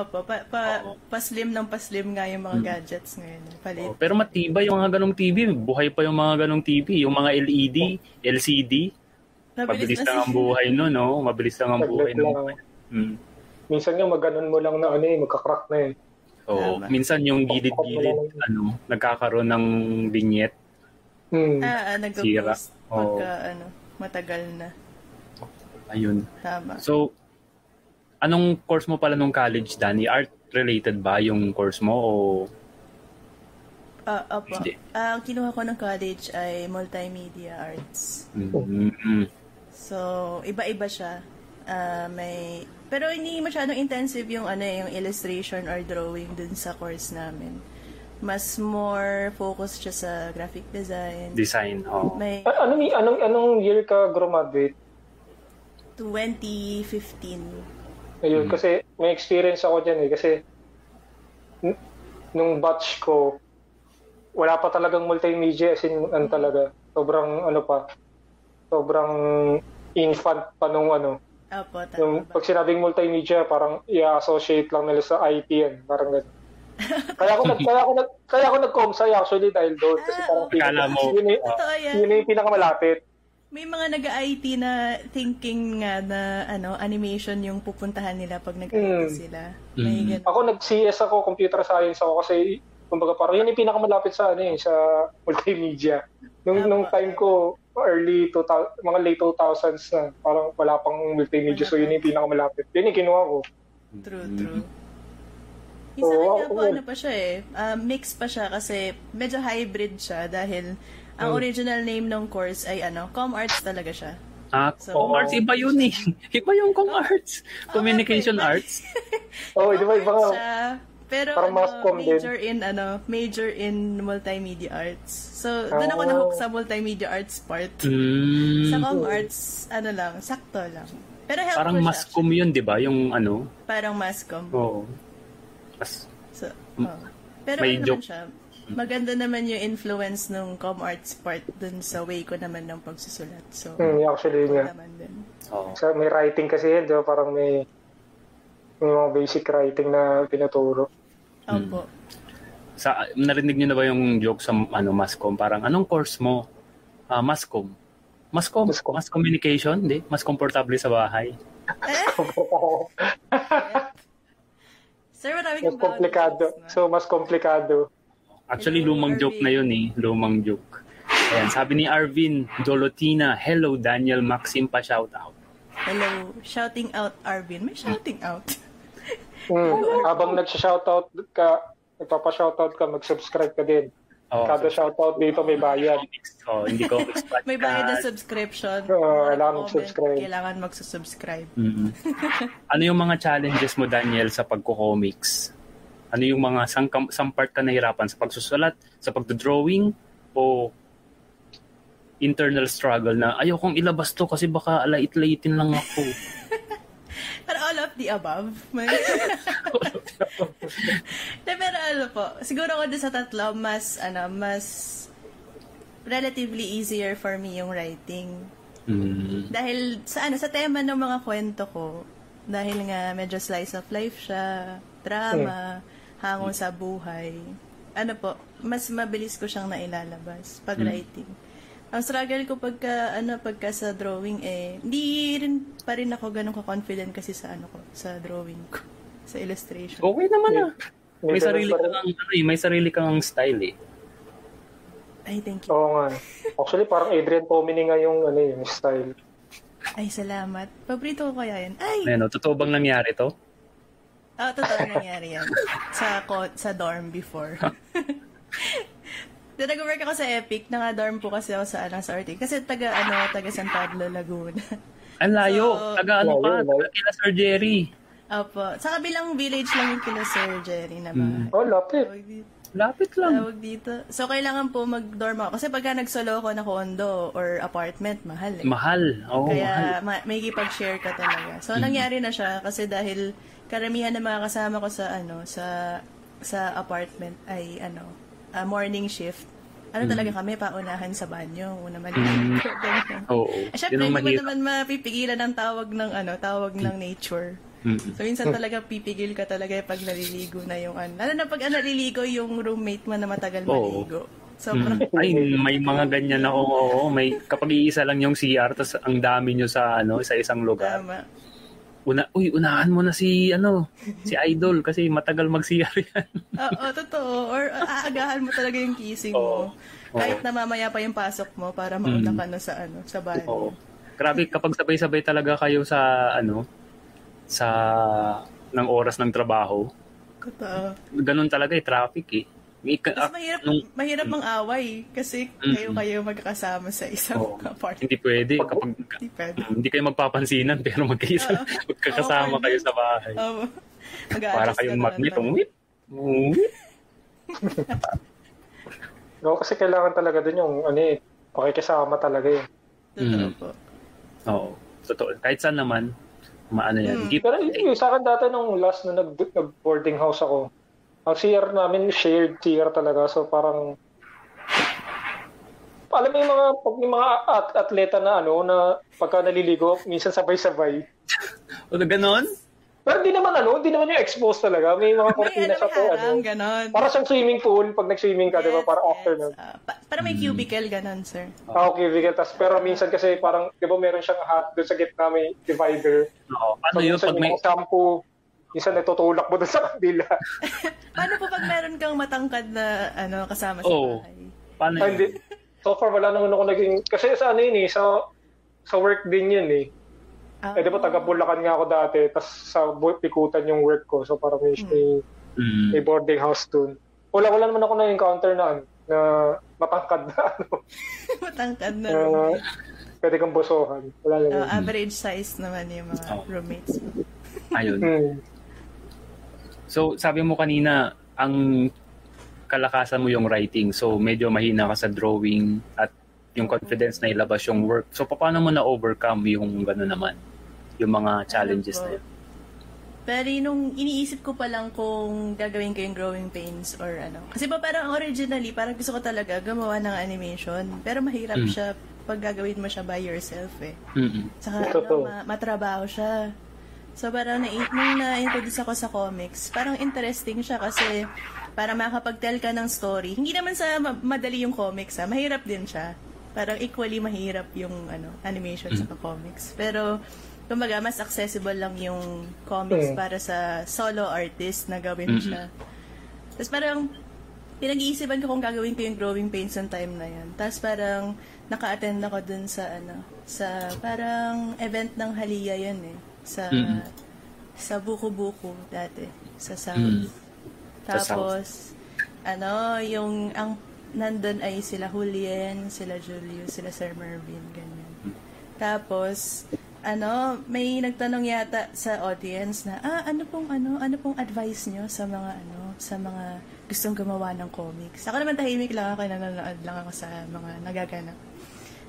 C: Opo, pa, pa,
A: Oo.
C: pa-slim ng pa-slim nga yung mga
A: Mm.
C: gadgets ngayon. Palit.
A: Oh, pero matibay yung mga ganong TV. Buhay pa yung mga ganong TV. Yung mga LED, LCD. Mabilis lang ang buhay no, no? Mabilis lang ang buhay no. Hmm.
B: Minsan nga maganon mo lang na ano eh, magkakrack na eh.
A: Oo.
C: Tama.
A: Minsan yung gilid-gilid, ano, nagkakaroon ng vignette.
B: Hmm.
C: Ah, ah
A: Sira.
C: nag-post
A: Oo.
C: pagka ano, matagal na.
A: Ayun.
C: Tama.
A: So, anong course mo pala nung college, Danny? Art related ba yung course mo o
C: Ah, opo.
A: Hindi.
C: Ang kinuha ko ng college ay multimedia arts.
A: mm,
C: So, iba-iba siya. Ah, may pero hindi masyadong intensive yung ano eh, yung illustration or drawing dun sa course namin. Mas more focused siya sa graphic design.
A: design? Oh.
C: May
B: A- Anong, anong, anong year ka graduate?
C: 2015.
B: Ayun, kasi may experience ako dyan eh. Kasi n- nung batch ko, wala pa talagang multimedia as in ano talaga. Sobrang ano pa. Sobrang infant pa nung ano.
C: Opo, tama
B: Yung
C: ba?
B: pag sinabing multimedia, parang i-associate lang nila sa IT yan. Parang ganun. (laughs) kaya ako nag kaya ako nag kaya ako nag-comsci actually dahil doon kasi
C: Ah,
B: parang.
A: Akala mo-
B: yun,
C: Totoo yan.
B: yun yung pinakamalapit.
C: May mga nag-IT na thinking nga na ano animation yung pupuntahan nila pag nag-IT
B: Mm.
C: sila.
A: Mm.
B: Ako nag-CS ako, computer science ako kasi kumbaga parang yun yung pinakamalapit sa ano eh, sa (laughs) multimedia. Nung
C: Tama.
B: nung time ko early 2000, mga late 2000s na parang wala pang multimedia so yun yung pinakamalapit. Yun yung kinuha ko.
C: True,
A: Mm.
C: true. Yung sa
B: Oo,
C: kanya
B: ako
C: po, ano pa siya eh, ah, mix pa siya kasi medyo hybrid siya dahil ang original name ng course ay ano, Com Arts talaga siya.
A: Ah,
C: So-
A: Com Arts, iba yun eh. (laughs) Iba yung Com Arts. Communication
C: okay.
A: Arts.
B: Oh, di ba iba?
C: Siya, pero
B: Parang
C: ano,
B: mass-com din.
C: major in ano, major in multimedia arts. So, doon ako
B: Oh.
C: nahook sa multimedia arts part.
A: Mm,
C: Sa Com Arts, ano lang, sakto lang. Pero helpful
A: parang mascom yun, di ba? Yung ano.
C: Parang mascom.
A: Oo. Mas,
C: So, oh. Pero
A: May
C: ano
A: joke.
C: naman siya, maganda naman yung influence ng com arts part dun sa way ko naman ng pagsusulat. So,
B: Hmm, actually yun nga.
A: oo.
B: Sa may writing kasi yun, di ba? Parang may may mga basic writing na pinaturo.
C: Opo.
A: Sa, narinig niyo na ba yung joke sa ano, mascom? Parang, anong course mo? Ah, mascom. Mascom?
B: Mascom.
A: Mass communication? Hindi. Mas komportable sa bahay.
C: Sir, marami
B: mas
C: kang
B: komplikado. So, mas komplikado.
A: Actually,
C: Hello,
A: lumang joke na yun eh. Lumang joke. Ayan, sabi ni Arvin Dolotina, Hello, Daniel Maxim pa shout out.
C: Hello. Shouting out, Arvin. May shouting out.
B: Hmm. Habang nag-shoutout ka, nagpapa-shoutout ka, mag-subscribe ka din.
A: Oh,
B: Kada shoutout dito may bayad.
A: oh, hindi ko (laughs)
C: May bayad na subscription. Mga
B: kailangan mag-subscribe.
C: Kailangan magsusubscribe.
A: mm Ano yung mga challenges mo, Daniel, sa pagko-comics? Ano yung mga sang, sang part ka nahirapan sa pagsusulat, sa pagdodrawing, o internal struggle na ayaw kong ilabas to kasi baka alait-laitin lang ako. (laughs)
C: Pero all of the above. May... (laughs) De, pero ano po, siguro ko sa tatlo, mas, ano, mas relatively easier for me yung writing.
A: Mm.
C: Dahil sa ano, sa tema ng mga kwento ko, dahil nga medyo slice of life siya, drama, hango sa buhay, ano po, mas mabilis ko siyang nailalabas pag writing. Ang struggle ko pagka, ano, pagka sa drawing eh, hindi rin pa rin ako ganun ka-confident kasi sa ano ko, sa drawing ko, (laughs) sa illustration.
A: Okay naman ah. May sarili kang ano eh, may sarili kang style eh.
C: Ay, thank you.
B: Oo nga. Actually, parang Adrian Tomini nga yung, ano, yung style.
C: Ay, salamat. Paborito ko kaya yan. Ay!
A: Ano, totoo bang nangyari to?
C: Ah, totoo nangyari yan. Sa, ko- sa dorm before. (laughs) Doon nag-work ako sa Epic, naka-dorm po kasi ako sa, ano, sa RT. Kasi taga, ano, taga San Pablo, Laguna.
A: Ang layo.
C: So-
A: taga ano pa? Taga kila Sir Jerry.
C: Opo. Sa kabilang village lang yung kila Sir Jerry na bahay.
B: Oh, lapit.
A: Lapit lang.
C: Tawag dito. So, kailangan po mag-dorm ako. Kasi pagka nag-solo ako na condo or apartment, mahal eh.
A: Mahal. Oo, mahal.
C: Kaya ma- may kipag-share ka talaga. So nangyari na siya kasi dahil karamihan ng mga kasama ko sa ano sa sa apartment ay ano ah, morning shift. Ano talaga kami paunahan sa banyo, una maligo. (laughs) ganyan.
A: Oo.
C: Eh, Syempre,
A: Yun ang
C: hindi mo naman mapipigilan ang tawag ng ano, tawag ng nature.
A: Mm.
C: So minsan talaga pipigil ka talaga pag naliligo na yung ano. Lalo na pag ah, naliligo yung roommate mo na matagal
A: Oo.
C: maligo. Sobrang
A: Mm. Ay, may mga ganyan ako. Oo, may kapag iisa lang yung CR tapos ang dami nyo sa ano, sa isang lugar.
C: tama.
A: Una, uy, unahan mo na si ano, si Idol kasi matagal mag-CR yan.
C: Oo, totoo. Or aagahan mo talaga yung kissing
A: Oo.
C: mo. Kahit na mamaya pa yung pasok mo para mauna ka na sa ano, sa banyo.
A: Oo. Grabe kapag sabay-sabay talaga kayo sa ano sa ng oras ng trabaho.
C: Totoo.
A: Ganun talaga eh, traffic eh. May, ka- ah,
C: mahirap,
A: nung-
C: mahirap mang away kasi
A: Mm-mm.
C: kayo-kayo magkakasama sa isang
A: Oo.
C: apartment.
A: hindi pwede kapag
C: Hindi pwede.
A: Mm, hindi kayo magpapansinan (laughs) pero magkaisa
C: Oo.
A: magkakasama
C: Oo,
A: kayo sa bahay.
C: Oo.
A: Para kayong
C: ka
A: magnet.
B: No, kasi kailangan talaga dun yung ano eh, pakikisama talaga eh.
C: Totoo
A: Mm.
C: po.
A: Oo. Totoo. Kahit saan naman, maano yan.
C: Mm.
A: Give
B: Pero yun, sa akin dati nung last na nag, nag-boarding house ako, ang CR namin, shared CR talaga. So parang, alam mo yung mga, pag yung mga at, atleta na ano, na pagka naliligo, minsan sabay-sabay. (laughs)
A: O, ganon?
B: Pero hindi naman ano, hindi naman yung exposed talaga. May mga cortina
C: ano,
B: siya to, ano.
C: ganon.
B: Para siyang swimming pool pag nag-swimming ka, di ba?
C: Yes,
B: Para
C: yes.
B: after nun.
C: Ah, pa- para may cubicle, ganon, sir.
B: Ah, okay, Vigil. Tas, pero minsan kasi parang, di ba meron siyang hat doon sa gitna may divider.
A: Oo. Paano
B: So,
A: yun pag may...
B: shampoo, minsan natutulak mo doon sa kabila. (laughs)
C: Paano po pag meron kang matangkad na ano kasama sa
A: Oo.
C: bahay?
A: Paano
B: Ah,
A: yun?
B: hindi. So far, wala naman ako naging... Kasi sa ano yun eh, sa, sa work din yun eh.
C: Ah,
B: Eh, di ba taga Bulacan nga ako dati, tapos sa pikutan yung work ko. So parang may,
A: Mm.
B: may boarding house dun. Wala, wala naman ako na-encounter na, ano, na matangkad na ano, (laughs)
C: matangkad na.
B: na pwede kang bosohan. Wala
C: Ah,
B: naman.
C: average size naman yung mga
A: Oo.
C: roommates mo.
A: Ayun.
B: Hmm.
A: So, sabi mo kanina, ang kalakasan mo yung writing. So, medyo mahina ka sa drawing at yung confidence na ilabas yung work. So, paano mo na-overcome yung gano'n naman? Yung mga challenges
C: Ano
A: na
C: po?
A: yun?
C: Pero nung iniisip ko pa lang kung gagawin ko yung growing pains or ano. Kasi ba parang originally, parang gusto ko talaga gumawa ng animation. Pero mahirap
A: Mm.
C: siya pag gagawin mo siya by yourself eh.
A: Mm-mm.
C: Saka ano, ma- matrabaho siya. So parang na, nung na-introduce ako sa comics, parang interesting siya kasi para makapag-tell ka ng story. Hindi naman sa ma- madali yung comics ha, mahirap din siya. Parang equally mahirap yung ano animation sa comics. Pero kumbaga mas accessible lang yung comics
B: Mm.
C: para sa solo artist na gawin
A: Mm-mm.
C: siya. Tapos parang pinag-iisipan ko kung gagawin ko yung growing pains ng time na yan. Tapos parang naka-attend ako dun sa ano, sa parang event ng Halia yan eh. Sa
A: Mm-mm.
C: sa Buko-Buko dati. Sa South.
A: Mm. Sa
C: Tapos, ano, yung ang nandun ay sila Julian, sila Julius, sila Sir Mervin, ganyan. Tapos, ano, may nagtanong yata sa audience na, ah, ano pong, ano, ano pong advice nyo sa mga, ano, sa mga gustong gumawa ng comics? Ako naman tahimik lang ako, nanonood lang ako sa mga nagaganap.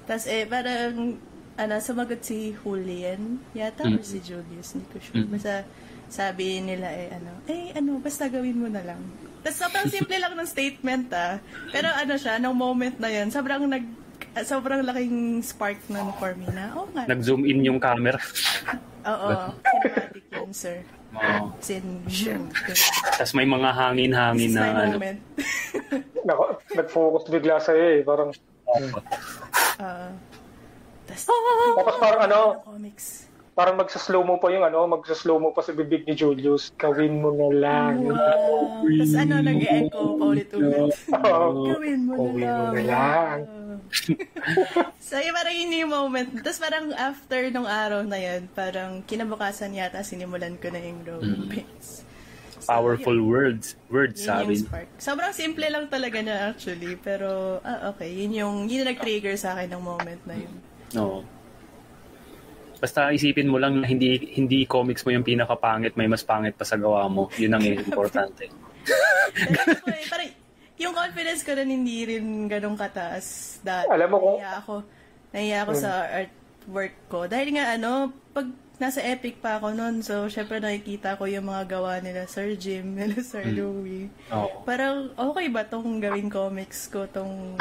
C: Tapos, eh, parang, ano, sumagot si Julian yata, or
A: Mm.
C: si Julius, hindi ko sure.
A: Mm.
C: Basta, sabi nila, eh, ano, eh, ano, basta gawin mo na lang. Tapos, sobrang (laughs) simple lang ng statement, ah. Pero, ano siya, nung moment na yun, sobrang nag, ah, sobrang laking spark nun for me na, oh nga.
A: Nag-zoom in yung camera. (laughs)
C: Oo, cinematic yun, sir.
A: Oo.
C: Sin, zoom.
A: Tapos may mga hangin-hangin
C: This is
A: na
C: my
A: ano.
C: moment.
B: Nako, nag-focus bigla sa'yo eh. Parang,
C: Uh, (laughs) Tapos,
B: tapos parang ano,
C: comics.
B: parang magsa-slow mo pa yung ano, magsa-slow mo pa sa bibig ni Julius. Gawin mo na lang.
C: Wow. Tapos ano, nag-echo pa ulit-ulit. Gawin mo na
B: Gawin mo
C: lang.
B: na lang. (laughs)
C: so, yung parang yun yung moment. Tapos parang after nung araw na yun, parang kinabukasan yata sinimulan ko na yung growing pains. So,
A: Powerful
C: yun.
A: words. Words,
C: Yun
A: sabi.
C: Sobrang simple lang talaga niya actually. Pero, ah, okay. Yun yung, yun yung nag-trigger sa akin ng moment na yun.
A: Oo. Basta isipin mo lang na hindi hindi comics mo yung pinakapangit, may mas pangit pa sa gawa mo. Yun ang (laughs) importante.
C: Pero eh, parang, yung confidence ko rin hindi rin ganun kataas. Dati,
B: Alam mo kung-
C: Nahiya ako, nahiya ako sa artwork ko. Dahil nga ano, pag nasa Epic pa ako noon, so syempre nakikita ko yung mga gawa nila Sir Jim, (laughs) nila Sir Louie.
A: Oo.
C: Parang okay ba tong gawin comics ko, tong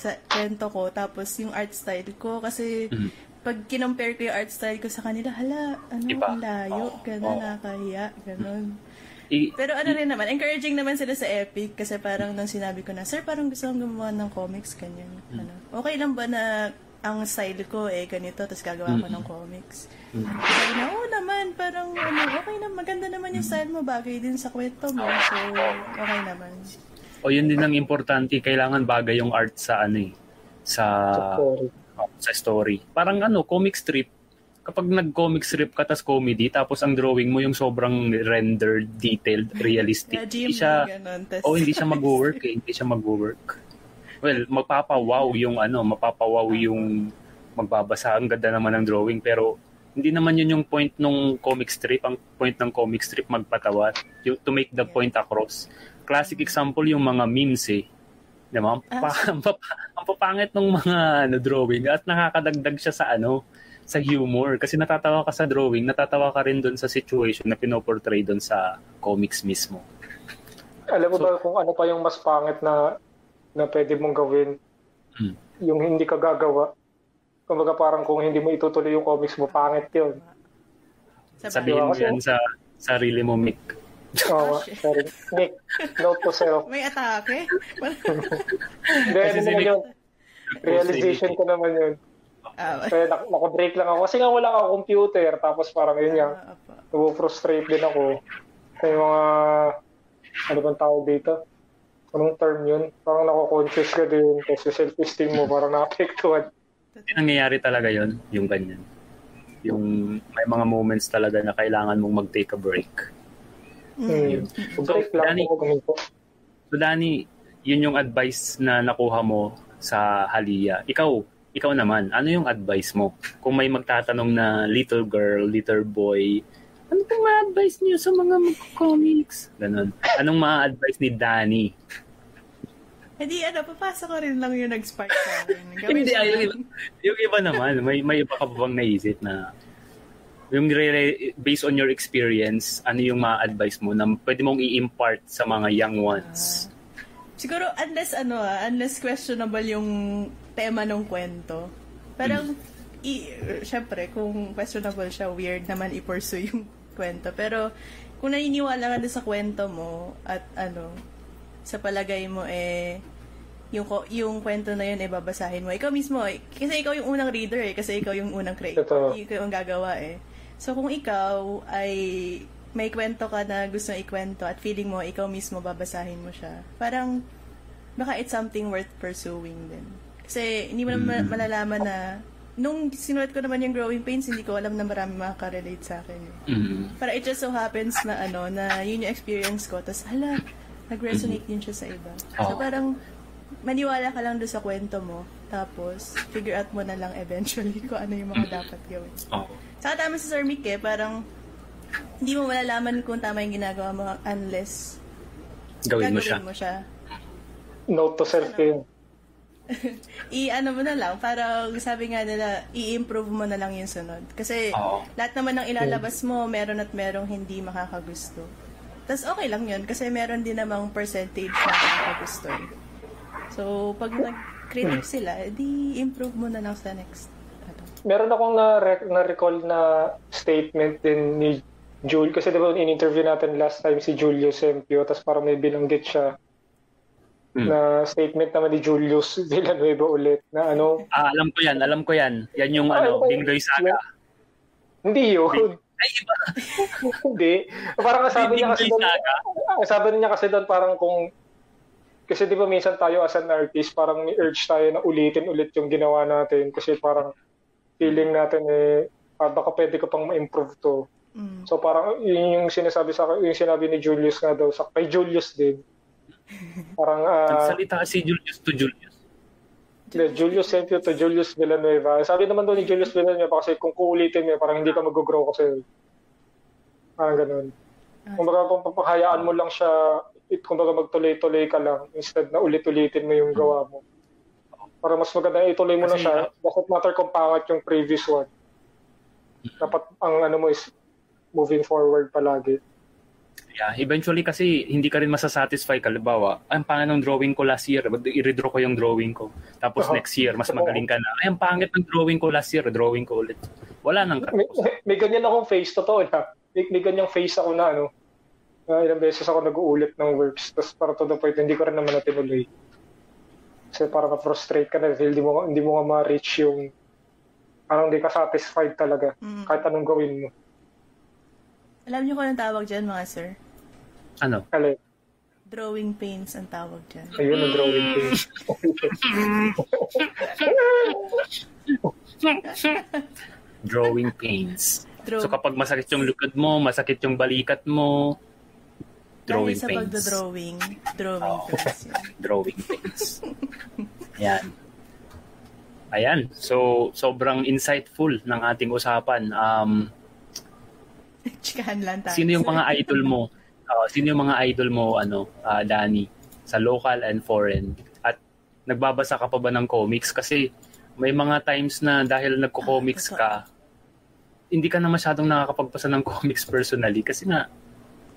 C: sa kwento ko, tapos yung art style ko, kasi
A: Mhm.
C: pag kinompare ko yung art style ko sa kanila, hala, ano,
A: Iba.
C: ang layo,
A: Oo.
C: gano'n,
A: Oo.
C: nakakahiya, gano'n.
A: I-
C: Pero ano rin naman, encouraging naman sila sa Epic kasi parang nung sinabi ko na, Sir, parang gusto kong gumawa ng comics, ganyan.
A: Hmm.
C: Ano, okay lang ba na ang style ko eh ganito, tapos gagawa ko
A: Mm.
C: ng comics?
A: Mm.
C: Sabi na, oo naman, parang ano, okay na, maganda naman yung style mo, bagay din sa kwento mo. So, okay naman.
A: O yun din ang importante, kailangan bagay yung art sa ano eh, sa
B: Sorry.
A: oh, sa story. Parang ano, comic strip, kapag nag-comic strip ka tas comedy tapos ang drawing mo yung sobrang rendered, detailed, (laughs) realistic. Hindi siya
C: ganun.
A: Oh, hindi siya mag-work eh. Hindi siya mag-work. Well, mapapawaw yung ano, mapapawaw yung magbabasa. Ang ganda naman ng drawing pero hindi naman yun yung point ng comic strip. Ang point ng comic strip magpatawa. Yung, to make the point across. Classic example yung mga memes eh. Di ba? Ang, pa, ang, papa- ang papangit ng mga ano, drawing at nakakadagdag siya sa ano, sa humor. Kasi natatawa ka sa drawing, natatawa ka rin doon sa situation na pinoportray doon sa comics mismo.
B: Alam mo
A: So-
B: ba kung ano pa yung mas pangit na na pwede mong gawin?
A: Hmm.
B: Yung hindi ka gagawa. Kumbaga parang kung hindi mo itutuloy yung comics mo, pangit yun.
C: sa
A: Sabihin mo yan sa sarili mo, Mick.
B: Oo, sorry. Nick, note to self.
C: May atake?
B: Hindi,
A: Kasi
B: ano
A: Nick-
B: yun. Realization ko naman yun.
C: Ah,
B: Kaya nak- naka-break lang ako. Kasi nga wala akong computer. Tapos parang yun nga,
C: ah, apa.
B: frustrate din ako. May mga, ano bang tawag dito? Anong term yun? Parang nako-conscious ka din. Tapos yung self-esteem mo parang naapektuhan.
A: Hindi nangyayari talaga yon yung ganyan. Yung may mga moments talaga na kailangan mong mag-take a break.
B: Hmm. So, lang
A: Danny-. So Danny, yun yung advice na nakuha mo sa Halia. Ikaw, ikaw naman, ano yung advice mo? Kung may magtatanong na little girl, little boy, ano pong ma-advise niyo sa mga mag-comics? Ganon. Anong ma-advise ni Danny?
C: Hindi, ano, papasok ko rin lang yung nag-spark sa akin. (laughs)
A: Hindi, yung, yung iba naman, may, may iba ka pa bang naisip na yung re- based on your experience, ano yung ma-advise mo na pwede mong i-impart sa mga young ones?
C: Siguro, unless ano ah, unless questionable yung tema ng kwento. Parang, i, syempre, kung questionable siya, weird naman i-pursue yung (laughs) kwento. Pero, kung naniniwala ka din sa kwento mo, at ano, sa palagay mo eh, yung yung kwento na yun eh babasahin mo. Ikaw mismo eh, kasi ikaw yung unang reader eh, kasi ikaw yung unang creator. Ikaw yung gagawa eh. So kung ikaw ay may kwento ka na gusto ikwento at feeling mo ikaw mismo babasahin mo siya, parang baka it's something worth pursuing din. Kasi hindi mo naman
A: Mm.
C: malalaman na nung sinulat ko naman yung Growing Pains, hindi ko alam na marami makaka-relate sa akin. eh.
A: Mm.
C: Para it just so happens na ano, na yun yung experience ko. Tapos, hala, nag-resonate din siya sa iba. So, parang, maniwala ka lang doon sa kwento mo. Tapos, figure out mo na lang eventually (laughs) kung ano yung mga dapat gawin.
A: Oh.
C: Saka tama si Sir Mick eh, parang, hindi mo malalaman kung tama yung ginagawa mo unless
A: Gawin mo siya.
C: gagawin mo siya.
B: Note to self (laughs) yun.
C: I-ano mo na lang, parang sabi nga nila, i-improve mo na lang yung sunod. Kasi
A: Oo.
C: lahat naman ng ilalabas mo, meron at merong hindi makakagusto. Tapos okay lang yun, kasi meron din namang percentage na makakagusto. eh. So, pag nag-critic sila, edi improve mo na lang sa next.
B: Meron akong na- na-recall na statement din ni Jul. Kasi diba in-interview natin last time si Julius Sempio, tapos parang may binanggit siya
A: Hmm.
B: na statement naman ni Julius Villanueva ulit na ano,
A: Ah, alam ko yan, alam ko yan. Yan yung
B: Ah,
A: ano,
B: ano?
A: Bingloy Saga.
B: hindi yun.
A: Ay, iba. (laughs)
B: hindi. Parang sabi niya kasi doon,
A: Saga.
B: ah, sabi niya kasi doon parang kung kasi di ba minsan tayo as an artist parang may urge tayo na ulitin ulit yung ginawa natin kasi parang feeling natin eh ah, baka pwede ko pang ma-improve to.
C: Mm.
B: So parang yun yung sinasabi sa yung sinabi ni Julius nga daw sa kay Julius din. (laughs) Parang ah,
A: Nagsalita si Julius to Julius.
B: the Julius Sempio to Julius Villanueva. Sabi naman doon ni Julius Villanueva kasi kung kuulitin mo, parang hindi ka mag-grow kasi parang ganun. Kumbaga kung papahayaan mo lang siya, it, kumbaga magtuloy-tuloy ka lang instead na ulit-ulitin mo yung gawa mo. Para mas maganda, ituloy mo na
A: Kasi,
B: siya.
A: ah,
B: Doesn't matter kung pangat yung previous one. Dapat ang ano mo is moving forward palagi.
A: Yeah, eventually kasi hindi ka rin masasatisfy kalimbawa. Ay, ang pangit ng drawing ko last year. I-redraw ko yung drawing ko. Tapos
B: Oo.
A: next year, mas magaling ka na. Ay, ang pangit ng drawing ko last year. Drawing ko ulit. Wala nang
B: May,
A: katapusan. (laughs)
B: may ganyan akong face, totoo na. May, may ganyang face ako na ano. na ilang beses ako nag-uulit ng works. Tapos para to the point, hindi ko rin naman na tinuloy. Kasi parang na-frustrate ka na dahil hindi mo, hindi mo nga ma-reach yung parang hindi ka satisfied talaga
C: Mm.
B: kahit anong gawin mo.
C: Alam niyo kung anong tawag dyan, mga sir?
A: Ano?
B: Kali,
C: Drawing pains ang tawag dyan.
B: ayun ang drawing ko. (laughs)
A: Drawing pains.
C: Draw-
A: So kapag masakit yung likod mo, masakit yung balikat mo, drawing
C: Dahil sa
A: pains.
C: pagdodrawing, drawing
A: Oo.
C: pains yun. (laughs)
A: Drawing pains. (laughs) Ayan. Ayan. So, sobrang insightful ng ating usapan. Um,
C: Chikahan lang tayo.
A: sino yung mga idol mo? (laughs) Uh, sino yung mga idol mo, ano, ah, Danny, sa local and foreign? At nagbabasa ka pa ba ng comics? Kasi may mga times na dahil nagko-comics
C: Ah,
A: ka, hindi ka na masyadong nakakapagbasa ng comics personally kasi na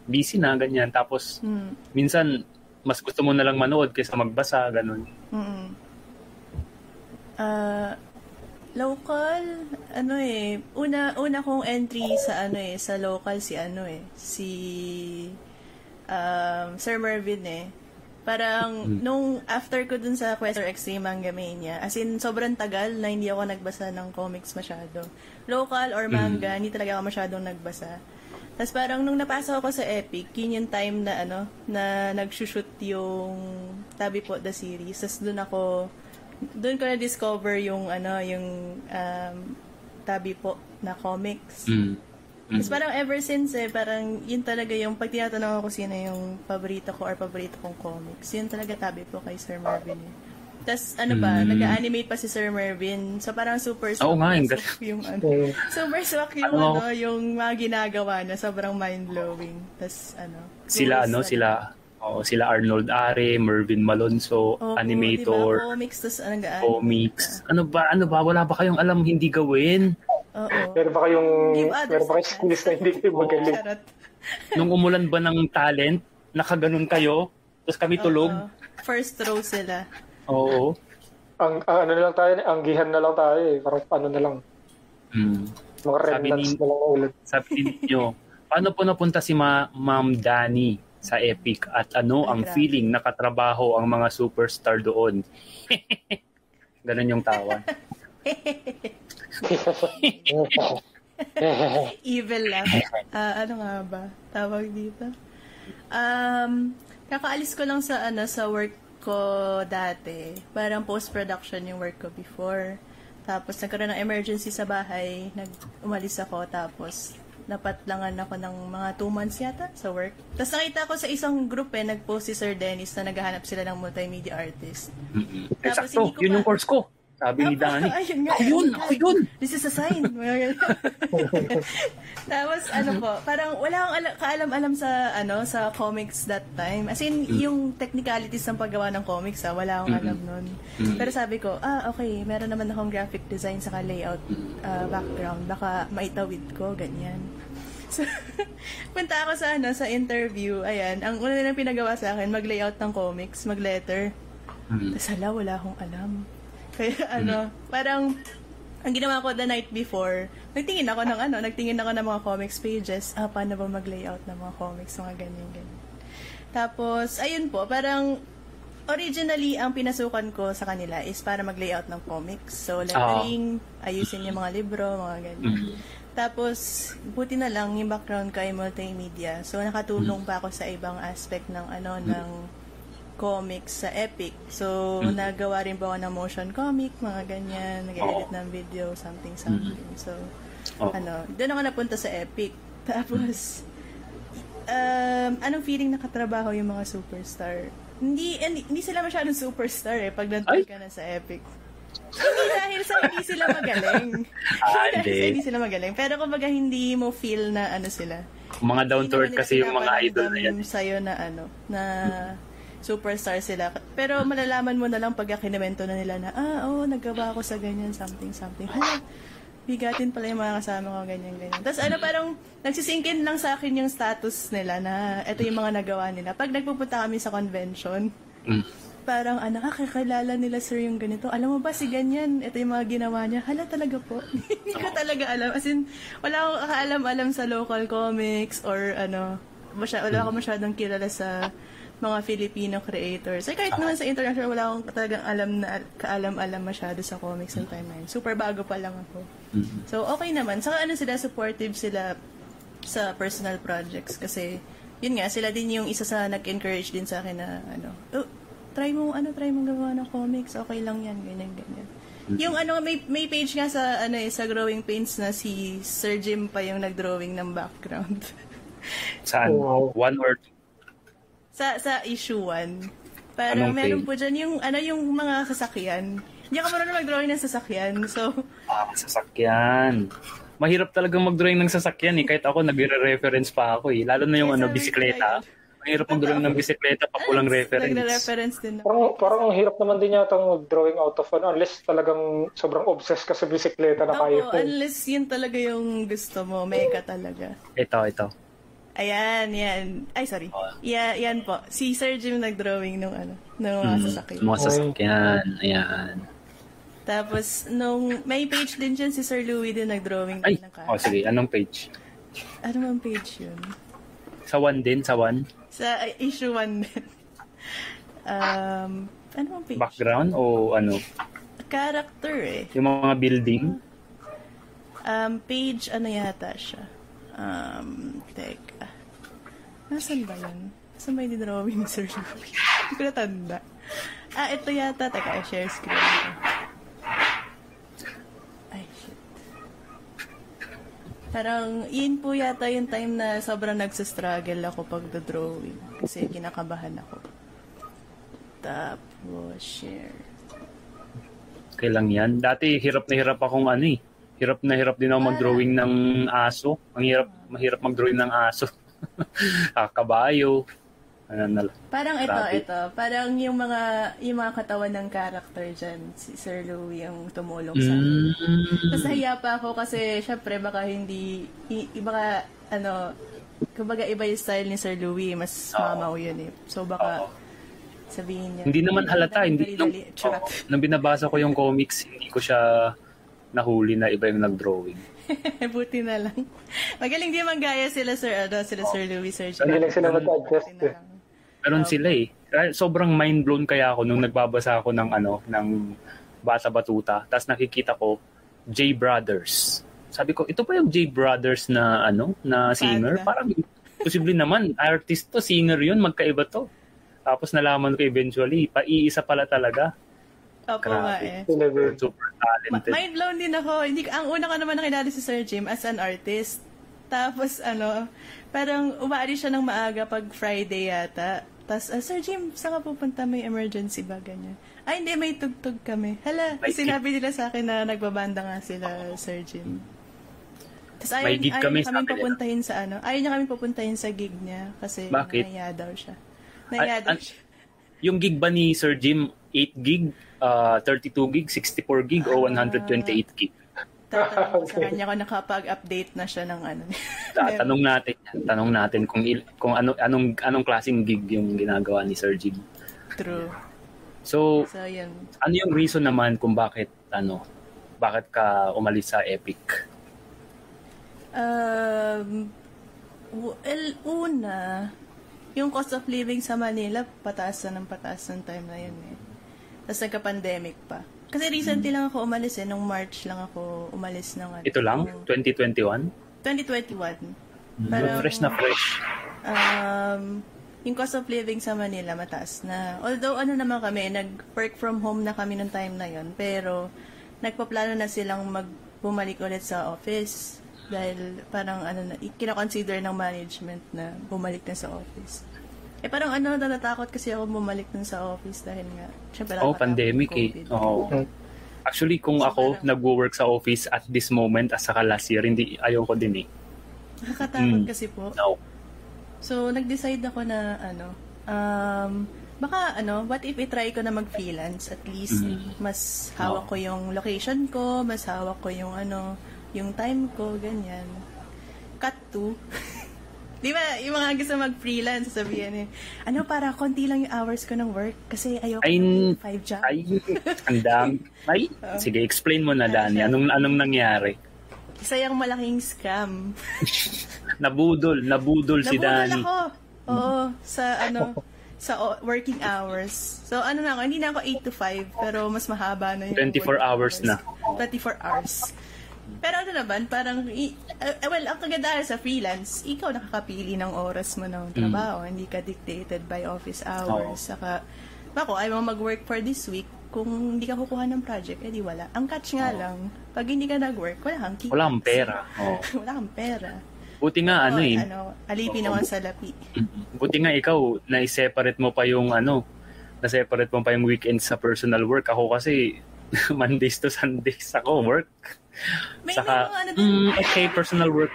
A: busy na, ganyan. Tapos,
C: Hmm.
A: minsan, mas gusto mo na lang manood kaysa magbasa, ganun.
C: Mm. Ah, local, ano eh, una una kong entry sa ano eh, sa local si ano eh, si um, Sir Mervin eh. Parang nung after ko dun sa Quest or Extreme Manga Mania, as in sobrang tagal na hindi ako nagbasa ng comics masyado. Local or manga, hindi talaga ako masyadong nagbasa. Tapos parang nung napasok ako sa Epic, yun yung time na ano, na nagsushoot yung Tabi po the series. Tapos doon ako, doon ko na-discover yung ano, yung um, Tabi po na comics.
A: Mm.
C: Tapos parang ever since eh, parang yun talaga yung, pag tinatanong ako sino yung paborito ko or paborito kong comics, yun talaga Tabi po kay Sir Marvin eh. Tapos ano ba,
A: Mm.
C: nag-animate pa si Sir Mervin. So parang super
A: Oo nga, yung
C: swak yung (laughs) ano.
B: Mm.
C: Super swak yung
A: Ano?
C: ano, yung mga ginagawa na sobrang mind-blowing. Tapos ano.
A: Sila,
C: rules,
A: ano, sila, oh, sila Arnold Are, Mervin Malonzo,
C: Oo,
A: animator,
C: Diba? Comics, tapos ano gaan.
A: comics. Ano ba, ano ba, wala ba kayong alam hindi gawin?
C: Oo.
B: Meron ba kayong, meron ba kayong skills na hindi kayo magaling?
C: Charot. (laughs)
A: Nung umulan ba ng talent, nakaganon kayo, tapos kami tulog.
C: Oo. First row sila.
A: Oo.
B: Ang, ang ano na lang tayo, ang gihan na lang tayo eh. Parang ano na lang.
A: Mm.
B: Mga
A: Sabi
B: remnants
A: ni-
B: na lang ulit.
A: Sabi ninyo, paano po napunta si Ma- Ma'am Dani sa Epic at ano ang
C: Grabe.
A: feeling nakatrabaho ang mga superstar doon? (laughs) Ganon yung tawa. (laughs)
C: Evil lang. Ah, ano nga ba? Tawag dito. Um, kakaalis ko lang sa ano sa work ko dati. Parang post-production yung work ko before. Tapos nagkaroon ng emergency sa bahay. Nag umalis ako tapos napatlangan ako ng mga 2 months yata sa work. Tapos nakita ko sa isang group eh, nag-post si Sir Dennis na naghahanap sila ng multimedia artist.
A: Mm-mm.
C: Tapos ko
A: yun
C: pa-
A: yung course ko. Sabi ni Dani.
C: Ayun nga.
A: Ako yun, ako yun.
C: This is a sign. (laughs) (laughs) Tapos ano po, parang wala akong ala- kaalam-alam sa ano sa comics that time. As in, yung technicalities ng paggawa ng comics, ah, wala akong alam nun. Pero sabi ko, ah, okay, meron naman akong graphic design saka layout ah, background. Baka maitawid ko, ganyan. So, (laughs) punta ako sa ano sa interview. Ayan, ang una nilang pinagawa sa akin, mag-layout ng comics, mag-letter.
A: Mm.
C: Tapos wala akong alam. Kaya ano, parang ang ginawa ko the night before, nagtingin ako ng ano, nagtingin ako ng mga comics pages. Ah, paano ba mag-layout ng mga comics, mga ganyan, ganyan. Tapos, ayun po, parang originally, ang pinasukan ko sa kanila is para mag-layout ng comics. So, lettering, ayusin yung mga libro, mga ganyan. Tapos, buti na lang yung background ko ay multimedia. So, nakatulong pa ako sa ibang aspect ng ano, ng comics sa Epic. So, nagawa rin po ako ng motion comic, mga ganyan, nag-edit ng video, something, something. So,
A: Oo.
C: ano, doon ako napunta sa Epic. (laughs) Tapos, um, anong feeling nakatrabaho yung mga superstar? Hindi, hindi, hindi sila masyadong superstar eh, pag nandun ka na sa Epic. hindi dahil sa hindi sila magaling. (laughs)
A: Ah,
C: Dahil sa
A: hindi.
C: hindi sila magaling. Pero kumbaga hindi mo feel na ano sila.
A: Mga down to earth
C: Hindi
A: kasi yung mga idol na yan.
C: sa'yo na ano, na superstar sila. Pero malalaman mo na lang pag kinimento na nila na, ah, oo, naggawa ako sa ganyan, something, something. Hala, bigatin pala yung mga kasama ko, ganyan, ganyan. Tapos ano, parang nagsisingkin lang sa akin yung status nila na ito yung mga nagawa nila. Pag nagpupunta kami sa convention,
A: Mm.
C: parang ano, kakakilala nila sir yung ganito. Alam mo ba si ganyan, ito yung mga ginawa niya. Hala talaga po. (laughs) Hindi ko talaga alam. As in, wala akong kakaalam-alam sa local comics or ano, masya, wala akong masyadong kilala sa mga Filipino creators. Ay, kahit naman sa international, wala akong talagang alam na kaalam-alam masyado sa comics ng time na yun. Super bago pa lang ako. So, okay naman. Saka ano sila, supportive sila sa personal projects kasi yun nga, sila din yung isa sa nag-encourage din sa akin na ano, oh, try mo, ano, try mo gawa ng comics, okay lang yan, ganyan, ganyan. Yung ano, may, may page nga sa, ano eh, sa Growing Pains na si Sir Jim pa yung nag-drawing ng background. (laughs)
A: Saan?
B: Wow.
A: One or two?
C: Sa sa issue 1. Parang
A: Anong
C: meron
A: page?
C: po dyan yung, ano, yung mga sasakyan. Hindi ako marunong mag-drawing ng sasakyan. So,
A: Ah, sasakyan. Mahirap talagang mag-drawing ng sasakyan eh. Kahit ako, nagre-reference pa ako eh. Lalo na yung
C: Yes,
A: ano, bisikleta. Mahirap mag-drawing ng bisikleta pa kulang reference.
C: nagre-reference din ako.
B: Parang, parang ang hirap naman din yata mag-drawing out of ano, unless talagang sobrang obsessed ka sa bisikleta na kaya mo.
C: unless yun talaga yung gusto mo, mega talaga.
A: Ito, ito.
C: Ayan, yan. Ay, sorry.
A: Oh.
C: Yeah, yan po. Si Sir Jim nag-drawing nung ano, nung mga
A: Mm,
C: sasakyan.
A: Mga sasakyan. Ayan.
C: Tapos, nung may page din dyan, si Sir Louie din nag-drawing
A: Ay,
C: din ng
A: oh, sige. Anong page?
C: Ano mang page yun?
A: Sa one din, sa one?
C: Sa uh, issue 1 din. (laughs) um, ano mang page?
A: Background o ano?
C: Character eh.
A: Yung mga building?
C: Um, page ano yata siya? Um, teka. Nasaan ba yun? Nasaan ba yung drawing ni Sir Louie? Hindi ko natanda. Ah, ito yata. Teka, i-share screen ko. Ay, shit. Parang, yun po yata yung time na sobrang nagsastruggle ako pag drawing Kasi kinakabahan ako. Tapos, share.
A: Kailang yan. Dati, hirap na hirap akong ano eh. Hirap na hirap din ako mag-drawing ng aso. Ang hirap, mahirap mag-drawing ng aso. (laughs) ah, kabayo. Ano na lang.
C: Parang ito,
A: Grabe.
C: ito. Parang yung mga yung mga katawan ng character dyan, si Sir Louie ang tumulong sa akin.
A: Mm.
C: Tapos nahiya pa ako kasi syempre baka hindi, i, i- baka ano, kumbaga iba yung style ni Sir Louie, mas
A: Oo.
C: mamaw yun eh. So baka
A: Oo.
C: sabihin niya.
A: Hindi naman halata. Hindi, nung. Oo. nung binabasa ko yung comics, hindi ko siya nahuli na iba yung nag-drawing. (laughs)
C: Buti na lang. Magaling di man gaya sila Sir, ano, sila Sir Louie, Sir
B: Hindi lang sila mag-adjust eh.
A: Meron sila eh. Sobrang mind blown kaya ako nung nagbabasa ako ng ano, ng Bata Batuta. Tapos nakikita ko J Brothers. Sabi ko, ito pa yung J Brothers na ano, na singer. Parang posible naman artist to, singer yun, magkaiba to. Tapos nalaman ko eventually, paiisa pala talaga.
C: Opo
A: Grabe.
C: nga eh.
A: Super
C: Ma-
A: talented.
C: mind blown din ako. Hindi, ang una ko naman nakilala si Sir Jim as an artist. Tapos ano, parang umaalis siya ng maaga pag Friday yata. Tapos, ah, Sir Jim, saan ka pupunta? May emergency ba? Ganyan. Ay, hindi, may tugtog kami. Hala,
A: May
C: sinabi nila sa akin na nagbabanda nga sila, Sir Jim. Tapos ayaw,
A: May gig
C: ayaw
A: kami,
C: niya kami
A: nila.
C: papuntahin sa ano. Ayaw niya kami papuntahin sa gig niya kasi
A: Bakit?
C: nahiya daw siya. Nahiya
A: An-
C: daw siya.
A: Yung gig ba ni Sir Jim, 8 gig, ah, 32 gig, 64 gig, o 128 gig?
C: Tatanong ko sa
B: Okay.
C: kanya kung nakapag-update na siya ng ano.
A: Ta- (laughs) tanong natin yan. Tanong natin kung il- kung ano anong anong klaseng gig yung ginagawa ni Sir Jim.
C: True.
A: So,
C: So, yun.
A: ano yung reason naman kung bakit ano bakit ka umalis sa Epic?
C: Um, well, una, yung cost of living sa Manila, pataas na ng pataas ng time na yun eh. Tapos nagka-pandemic pa. Kasi recently lang ako umalis eh. Nung March lang ako umalis ng ano.
A: Ito lang,
C: nung
A: 2021.
C: 2021.
A: Parang,
C: Parang-
A: fresh na fresh.
C: Um, yung cost of living sa Manila mataas na. Although ano naman kami, nag-work from home na kami nung time na yon pero nagpaplano na silang mag bumalik ulit sa office dahil parang ano na, kina-consider ng management na bumalik na sa office. Eh parang ano, natatakot kasi ako bumalik dun sa office dahil nga, syempre
A: Oh, pandemic eh. Oo.
B: Hmm.
A: Actually, kung
C: So,
A: ako
C: parang-
A: nagwo-work sa office at this moment at saka last year, hindi ayaw ko din eh.
C: Nakakatakot
A: Mm.
C: kasi po.
A: No.
C: So, nag-decide ako na, ano, um, baka, ano, what if i-try ko na mag-freelance? At least,
A: Mm.
C: mas hawak ko yung location ko, mas hawak ko yung, ano, yung time ko, ganyan. Cut to. (laughs) Di ba, yung mga gusto mag-freelance, sabihin eh, ano, para konti lang yung hours ko ng work kasi ayoko
A: Ay,
C: five job.
A: Ay, ang dami. Ay, (laughs) sige, explain mo na, Dani. Anong, anong nangyari?
C: Isa yung malaking scam. (laughs)
A: Nabudol, nabudol si
C: Nabudol
A: Dani.
C: ako. Oo, sa ano, (laughs) sa working hours. So ano na ako, hindi na ako 8 to 5, pero mas mahaba na yung
A: 24
C: working
A: hours na.
C: 24 hours. Pero ano naman, parang, i- uh, well, ang kagandahan sa freelance, ikaw nakakapili ng oras mo ng trabaho. Hindi ka dictated by office hours.
A: Mm. Oo.
C: Saka, ako, ayaw mo mag-work for this week, Kung hindi ka kukuha ng project, edi wala. Ang catch nga
A: Oo.
C: lang, pag hindi ka nag-work, wala kang kita.
A: Wala kang pera. Oh. (laughs)
C: wala kang pera.
A: Buti nga ano
C: Oo,
A: eh.
C: Ano, alipin
A: Oo.
C: naman sa lapi.
A: Buti nga ikaw, na-separate mo pa yung ano, na-separate mo pa yung weekends sa personal work. Ako kasi, (laughs) Mondays to Sundays ako work.
C: May,
A: Saka,
C: mga ano din,
A: mm, okay, personal work.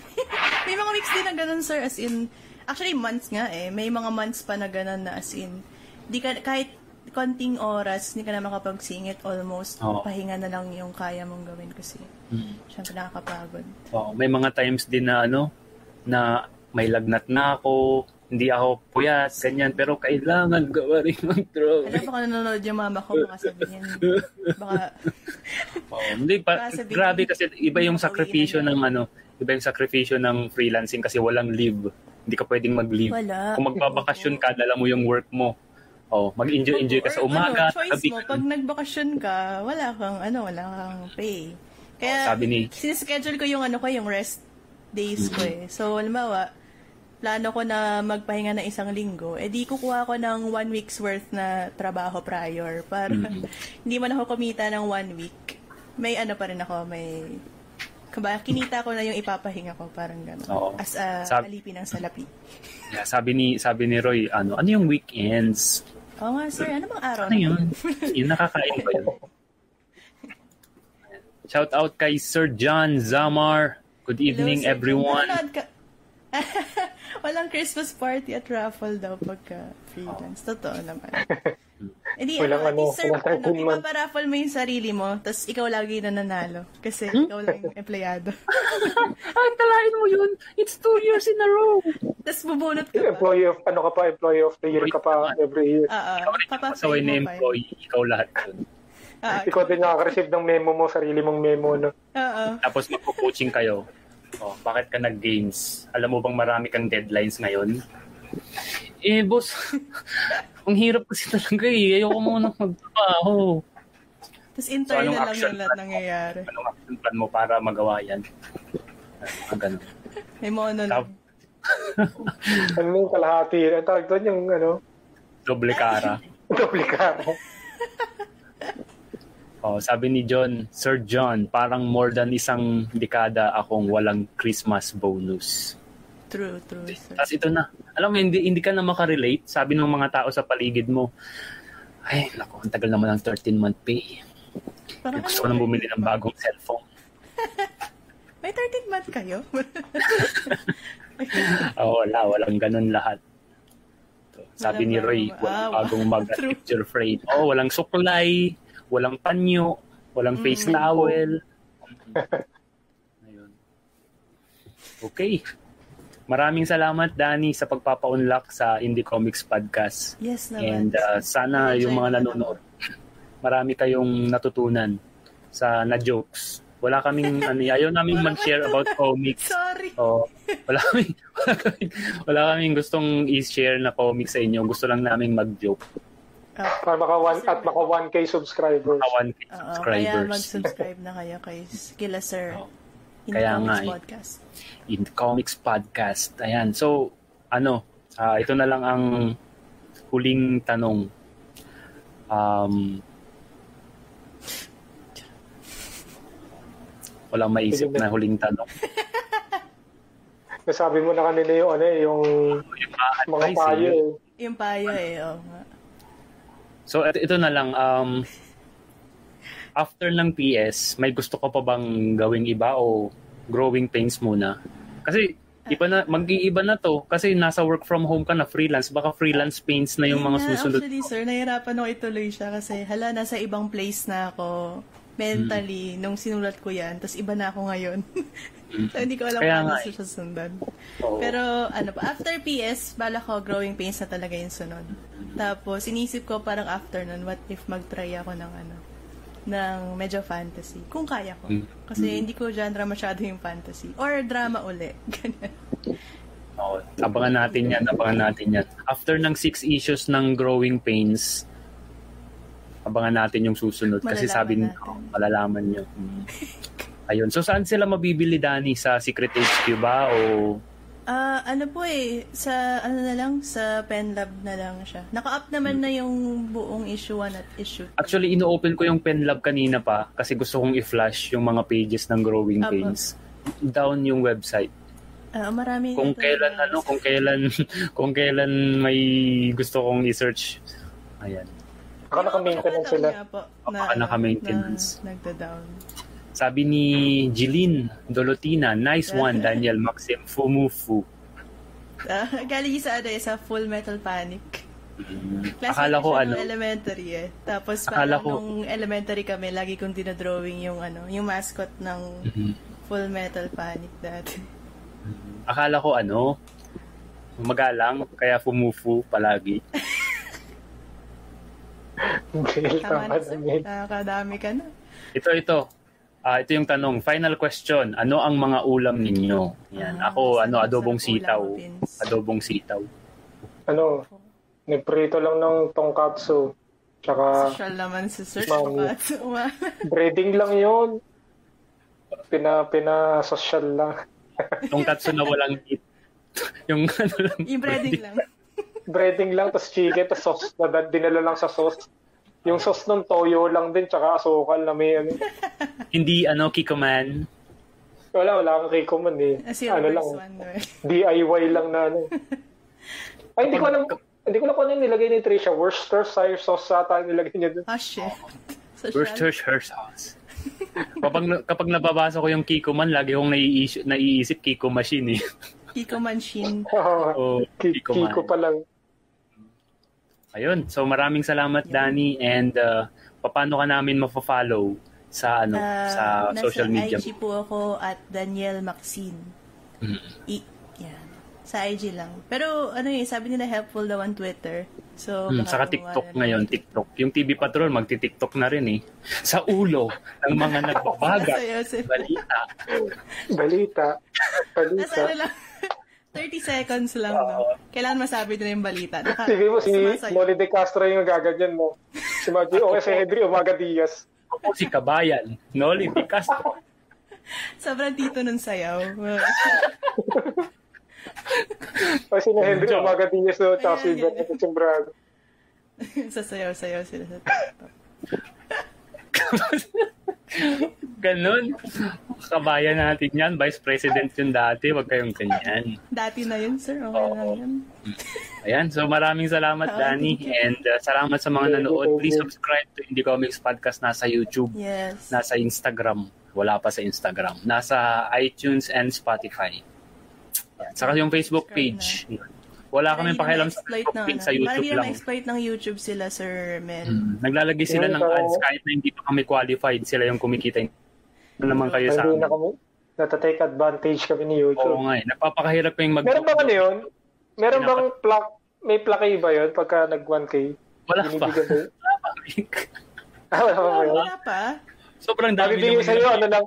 A: (laughs)
C: may mga weeks din na ganun, sir, as in, actually months nga eh, may mga months pa na ganun na as in, di ka, kahit konting oras, hindi ka na makapagsingit almost,
A: Oo.
C: pahinga na lang yung kaya mong gawin kasi,
A: Mm.
C: syempre nakakapagod.
A: Oo, may mga times din na ano, na may lagnat na ako, hindi ako puyat, ganyan, pero kailangan gawa rin ng draw.
C: Alam baka nanonood yung mama ko, baka sabihin, baka,
A: Oo, hindi pa,
C: Baka sabihin,
A: grabe kasi iba yung sakripisyo ng ano, iba yung sakripisyo ng freelancing kasi walang leave. Hindi ka pwedeng mag-leave.
C: wala.
A: Kung magbabakasyon ka, dala mo yung work mo. Oh, mag-enjoy-enjoy ka sa umaga,
C: ano, choice mo, pag nagbakasyon ka, wala kang, ano, wala kang pay. Kaya,
A: Oh, sabi ni-
C: sinischedule ko yung, ano ko, yung rest days ko eh. So, halimbawa, plano ko na magpahinga ng isang linggo, eh di kukuha ko ng one week's worth na trabaho prior para (laughs) hindi man ako kumita ng one week. May ano pa rin ako, may Kaba, kinita ko na yung ipapahinga ko, parang gano'n.
A: Oo.
C: As a
A: Sab-
C: alipin ng salapi.
A: Yeah, sabi ni sabi ni Roy, ano, ano yung weekends?
C: Oo nga, sir. Ano bang araw
A: Ano
C: na
A: yun? Yung nakakain ba yun? (laughs) Shout out kay Sir John Zamar. Good evening,
C: Hello,
A: everyone.
C: Nanonood ka- (laughs) Walang Christmas party at raffle daw pagka freelance. Totoo naman. (laughs) Eh di,
B: Walang
C: ano,
B: ano,
C: ano, sir,
B: walang
C: ano, ipaparaffle mo yung sarili mo, tapos ikaw lagi na nanalo. Kasi
A: Hmm?
C: ikaw lang yung empleyado.
A: Ay, (laughs) talahin mo yun. It's two years in a row.
C: tapos bubunot ka pa.
B: Employee of, ano ka pa, employee of the year ka pa every year.
C: Oo.
A: Ikaw rin yung
C: Papapay
A: na
C: mo pa yun.
A: employee. Ikaw lahat yun.
C: Oo.
B: Ikaw din nakaka-receive ng memo mo, sarili mong memo, no?
C: Oo.
A: Tapos magpo-coaching kayo. Oh, bakit ka nag-games? Alam mo bang marami kang deadlines ngayon? Eh, boss, (laughs) ang hirap kasi talaga eh. Ayoko muna magtrabaho.
C: Tapos internal
A: anong
C: lang
A: action
C: yung lahat
A: mo?
C: nangyayari.
A: Anong action plan mo para magawa yan? Ang ganun.
C: May mono lang.
A: Tap-
B: Ano yung kalahati? Ang tawag doon yung, ano,
A: Doble cara. (laughs)
B: doble ka. (laughs)
A: Oh, sabi ni John, Sir John, parang more than isang dekada akong walang Christmas bonus.
C: True, true, sir.
A: Tapos ito na. Alam mo, hindi, hindi ka na makarelate. Sabi ng mga tao sa paligid mo, ay, naku, ang tagal naman ng 13-month pay.
C: Parang
A: Gusto ko
C: ano,
A: nang bumili ng bagong cellphone. (laughs)
C: May 13 month kayo?
A: Oh, (laughs) wala, walang ganun lahat. Sabi ni
C: Walang
A: Roy,
C: bagong-
A: walang
C: ah,
A: bagong mag (laughs)
C: true.
A: picture frame. Oh, walang suklay, walang panyo, walang face
C: Mm.
A: towel. (laughs) Ayun. Okay. Maraming salamat, Danny, sa pagpapa-unlock sa Indie Comics Podcast.
C: yes naman.
A: And uh, sana yung mga nanonood, marami kayong natutunan sa na-jokes. Wala kaming, (laughs) ano, ayaw namin mag-share about comics.
C: Sorry.
A: Oh, wala kaming, wala (laughs) kaming, wala kaming gustong i-share na comics sa inyo. Gusto lang namin mag-joke.
B: Para maka one, at maka 1K subscribers.
A: Kawan
C: Oo, kaya
A: subscribers.
C: mag-subscribe na kayo kay kila Sir.
A: Oo.
C: In
A: Kaya
C: Comics
A: nga eh.
C: Podcast.
A: in Comics Podcast. Ayan. So, ano, ah, ito na lang ang huling tanong. Um, walang maisip na huling tanong. (laughs)
B: Nasabi mo na kanina yung, ano, eh, yung
A: Yung mga
B: payo,
A: eh.
B: eh.
C: Yung payo eh, oo nga.
A: So, ito, ito na lang. Um, after ng PS, may gusto ko pa bang gawing iba o growing pains muna? Kasi iba na, mag-iiba na to. Kasi nasa work from home ka na, freelance. Baka freelance pains na yung
C: Yun
A: mga
C: nga,
A: susunod.
C: Actually, sir, nahirapan ako ituloy siya kasi hala, nasa ibang place na ako mentally nung sinulat ko yan. Tapos iba na ako ngayon. (laughs) so, hindi ko alam
A: Kaya
C: kung
A: nga
C: ano
A: eh.
C: siya sundan. Pero ano pa, after PS, bala ko growing pains na talaga yung sunod. Tapos inisip ko parang after nun, what if mag-try ako ng ano, ng medyo fantasy. Kung kaya ko.
A: Mm.
C: Kasi hindi ko genre masyado yung fantasy. Or drama uli. (laughs) Ganyan.
A: Oo. abangan natin yan, abangan natin yan. After ng six issues ng Growing Pains, abangan natin yung susunod. Kasi sabi
C: natin.
A: oh, malalaman nyo. Mm. Ayun. So, saan sila mabibili, Dani? Sa Secret HQ ba? O
C: Ah, ano po eh, sa ano na lang, sa PenLab na lang siya. Naka-up naman na yung buong issue 1 at issue 2.
A: Actually, ino-open ko yung PenLab kanina pa kasi gusto kong i-flash yung mga pages ng Growing
C: Apo.
A: Pains. Down yung website.
C: Ah, marami
A: Kung kailan
C: na-
A: ano, kung kailan (laughs) kung kailan may gusto kong i-search. Ayan.
B: Baka naka-maintenance sila.
A: Baka naka-maintenance.
C: Na, nagda-down.
A: Sabi ni Jeline Dolotina, nice one, Daniel Maxim Fumufu.
C: Ah, galing sa ano eh, sa Full Metal Panic. Classmate
A: Akala ko ano,
C: elementary eh. Tapos
A: Akala
C: parang
A: ko-
C: nung elementary kami, lagi kong dinadrawing yung ano, yung mascot ng
A: Mhm.
C: Full Metal Panic dati.
A: akala ko ano, magalang, kaya Fumufu palagi. (laughs)
B: Dahil
C: Tama
B: tama
C: na sir,
B: yun.
C: nakakadami ka na.
A: Ito, ito. Ah, ito yung tanong. Final question. Ano ang mga ulam ninyo? Yan.
C: Ah,
A: Ako,
C: sarap-
A: ano, adobong
C: sarap ulam
A: sitaw.
C: Vince.
A: Adobong sitaw.
B: Ano, nagprito lang ng tongkatsu. Tsaka,
C: Social naman si Sir. Uma- (laughs)
B: breading lang yun. Pina, pina-social lang.
A: Yung katsu na walang meat. (laughs) yung ano lang.
C: yung breading lang. (laughs)
B: breading lang, tas chicken, tas sauce dinala lang sa sauce. Yung sauce ng toyo lang din, tsaka asukal na may ano. (laughs)
A: Hindi, ano, Kikoman.
B: Wala, wala kang Rico man eh.
C: Si
B: Ano
C: Robert's
B: lang? (laughs) DIY lang na ano. (laughs) Ay, hindi ko alam, hindi ko alam kung ano yung nilagay ni Trisha. Worcestershire sauce ata yung nilagay niya doon.
C: Ah, shit. Social.
A: Worcestershire sauce. kapag, kapag nababasa ko yung Kikoman, lagi kong naiisip, naiisip Kiko Machine eh.
C: Kiko Manchin.
A: O,
B: Ki-
A: Kiko
B: Kiko pa lang.
A: Ayun. So maraming salamat, Danny. And uh, paano ka namin mafa-follow sa ano
C: Ah,
A: sa social media?
C: Nasa IG po ako at Daniel Maxine.
A: Mm.
C: I- yan. Sa IG lang. Pero ano yun, sabi nila helpful daw on Twitter. So,
A: Hmm, saka TikTok
C: na
A: ngayon. TikTok. Yung TV Patrol, magti-TikTok na rin eh. (laughs) Sa ulo ng mga (laughs) nagbabaga. Balita.
B: Balita.
C: Nasa
B: Balita.
C: Ano lang. 30 seconds lang, no? Kailangan masabi nila yung balita. Naka,
B: Sige mo, si
C: sumasayaw.
B: Molly De Castro yung gaganyan mo. Si Maggie, okay, si Henry Umaga Diaz.
A: Ako si Kabayan. Noli Di (laughs) Castro.
C: Sobrang tito nun sayaw.
B: O si Henry. Umaga Diaz doon, tsaka si. Bernardo Sembrano. (laughs)
C: Sasayaw-sayaw sila sa TikTok. (laughs)
A: Ganon. Kabayan natin yan. Vice President yun dati. Huwag kayong ganyan.
C: Dati na yun, sir. Okay lang yan.
A: Ayan. So maraming salamat,
C: Oh,
A: Danny. And uh, salamat sa mga nanood. Please subscribe to Indie Comics Podcast. Nasa YouTube.
C: Yes.
A: Nasa Instagram. Wala pa sa Instagram. Nasa iTunes and Spotify. Saka yung Facebook page. Wala kami pakialam sa
C: exploit
A: Facebook
C: ng,
A: page.
C: ano,
A: Sa YouTube
C: na
A: lang.
C: exploit ng YouTube sila, Sir Mel.
A: Mm. Naglalagay sila ng
B: so-
A: ads kahit na hindi pa kami qualified. Sila yung kumikita. Ano naman kayo sa
B: Hindi
A: amin?
B: na kami, natatake advantage kami ni
A: Oo
B: YouTube.
A: nga eh. Napapakahirap yung mag-
B: Meron bang ano yun? Meron bang plug, may plug ba yun pagka nag 1K? (laughs)
A: Wala pa.
B: Ah, wala pa
C: Oh, wala pa.
A: Sobrang dami
B: Bibigay sa'yo, ano lang,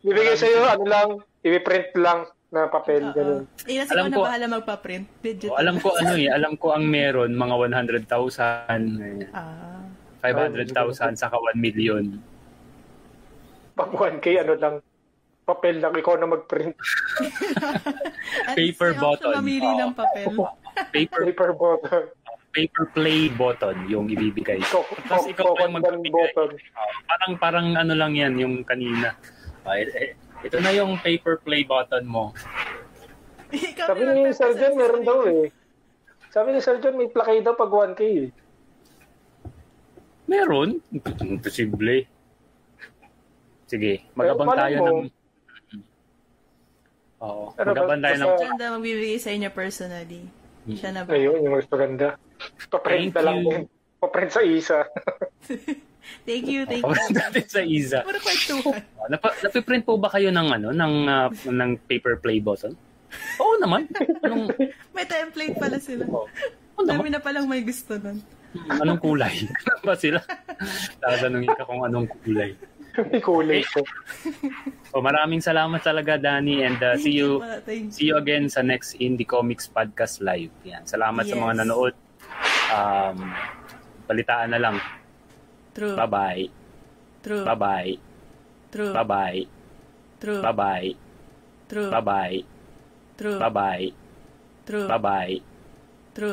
B: bibigay sa'yo, ano lang, i-print lang na papel,
C: Oo.
B: ganun.
C: Eh, nasa
A: Alam
C: ko na bahala magpa-print. Digital.
A: Oh, alam ko ano eh, alam ko ang meron mga 100,000, eh,
C: Ah.
A: 500,000 saka 1 million.
B: Pag 1K, ano lang, papel lang, ikaw na mag-print. (laughs)
A: Paper button.
C: Mamili ng papel.
A: Paper
B: Paper button.
A: paper play button yung ibibigay.
B: Co-
A: Tapos
B: co-
A: ikaw pa yung magbibigay.
B: button.
A: Ah, parang parang ano lang yan yung kanina. Ah, eh, eh, ito na yung paper play button mo.
B: Sabi ni Sir John, meron daw eh. Sabi ni Sir John, may plakay daw pag 1K eh.
A: Meron? Imposible. Sige, magabang tayo
B: mo.
A: ng Oo,
B: Pero
A: magabang tayo ng
C: Siya na magbibigay sa inyo personally. Siya na ba?
B: Ayun, yung mas maganda. Paprint na lang. Paprint sa isa. (laughs)
C: Thank you, thank
A: Papalit
C: you. (laughs)
A: natin sa Isa.
C: Puro kwentuhan.
A: Oh, Napa, napiprint po ba kayo ng ano ng ah, ng paper play button? Oo naman. Anong
C: May template pala sila.
A: oo
C: Dami
A: naman?
C: na palang may gusto nun.
A: Hmm, Anong kulay? (laughs) Ano ba sila? Tatanungin ka kung anong kulay.
B: May kulay ko.
A: So maraming salamat talaga Danny and uh, see you
C: thank
A: see you again sa next Indie Comics Podcast Live. Yan. Salamat sa mga
C: Yes.
A: nanood. Um, balitaan na lang.
C: True.
A: Bye-bye.
C: True.
A: Bye-bye.
C: True.
A: Bye-bye.
C: True.
A: Bye-bye.
C: True.
A: Bye-bye.
C: True.
A: Bye-bye.
C: True.
A: Bye-bye.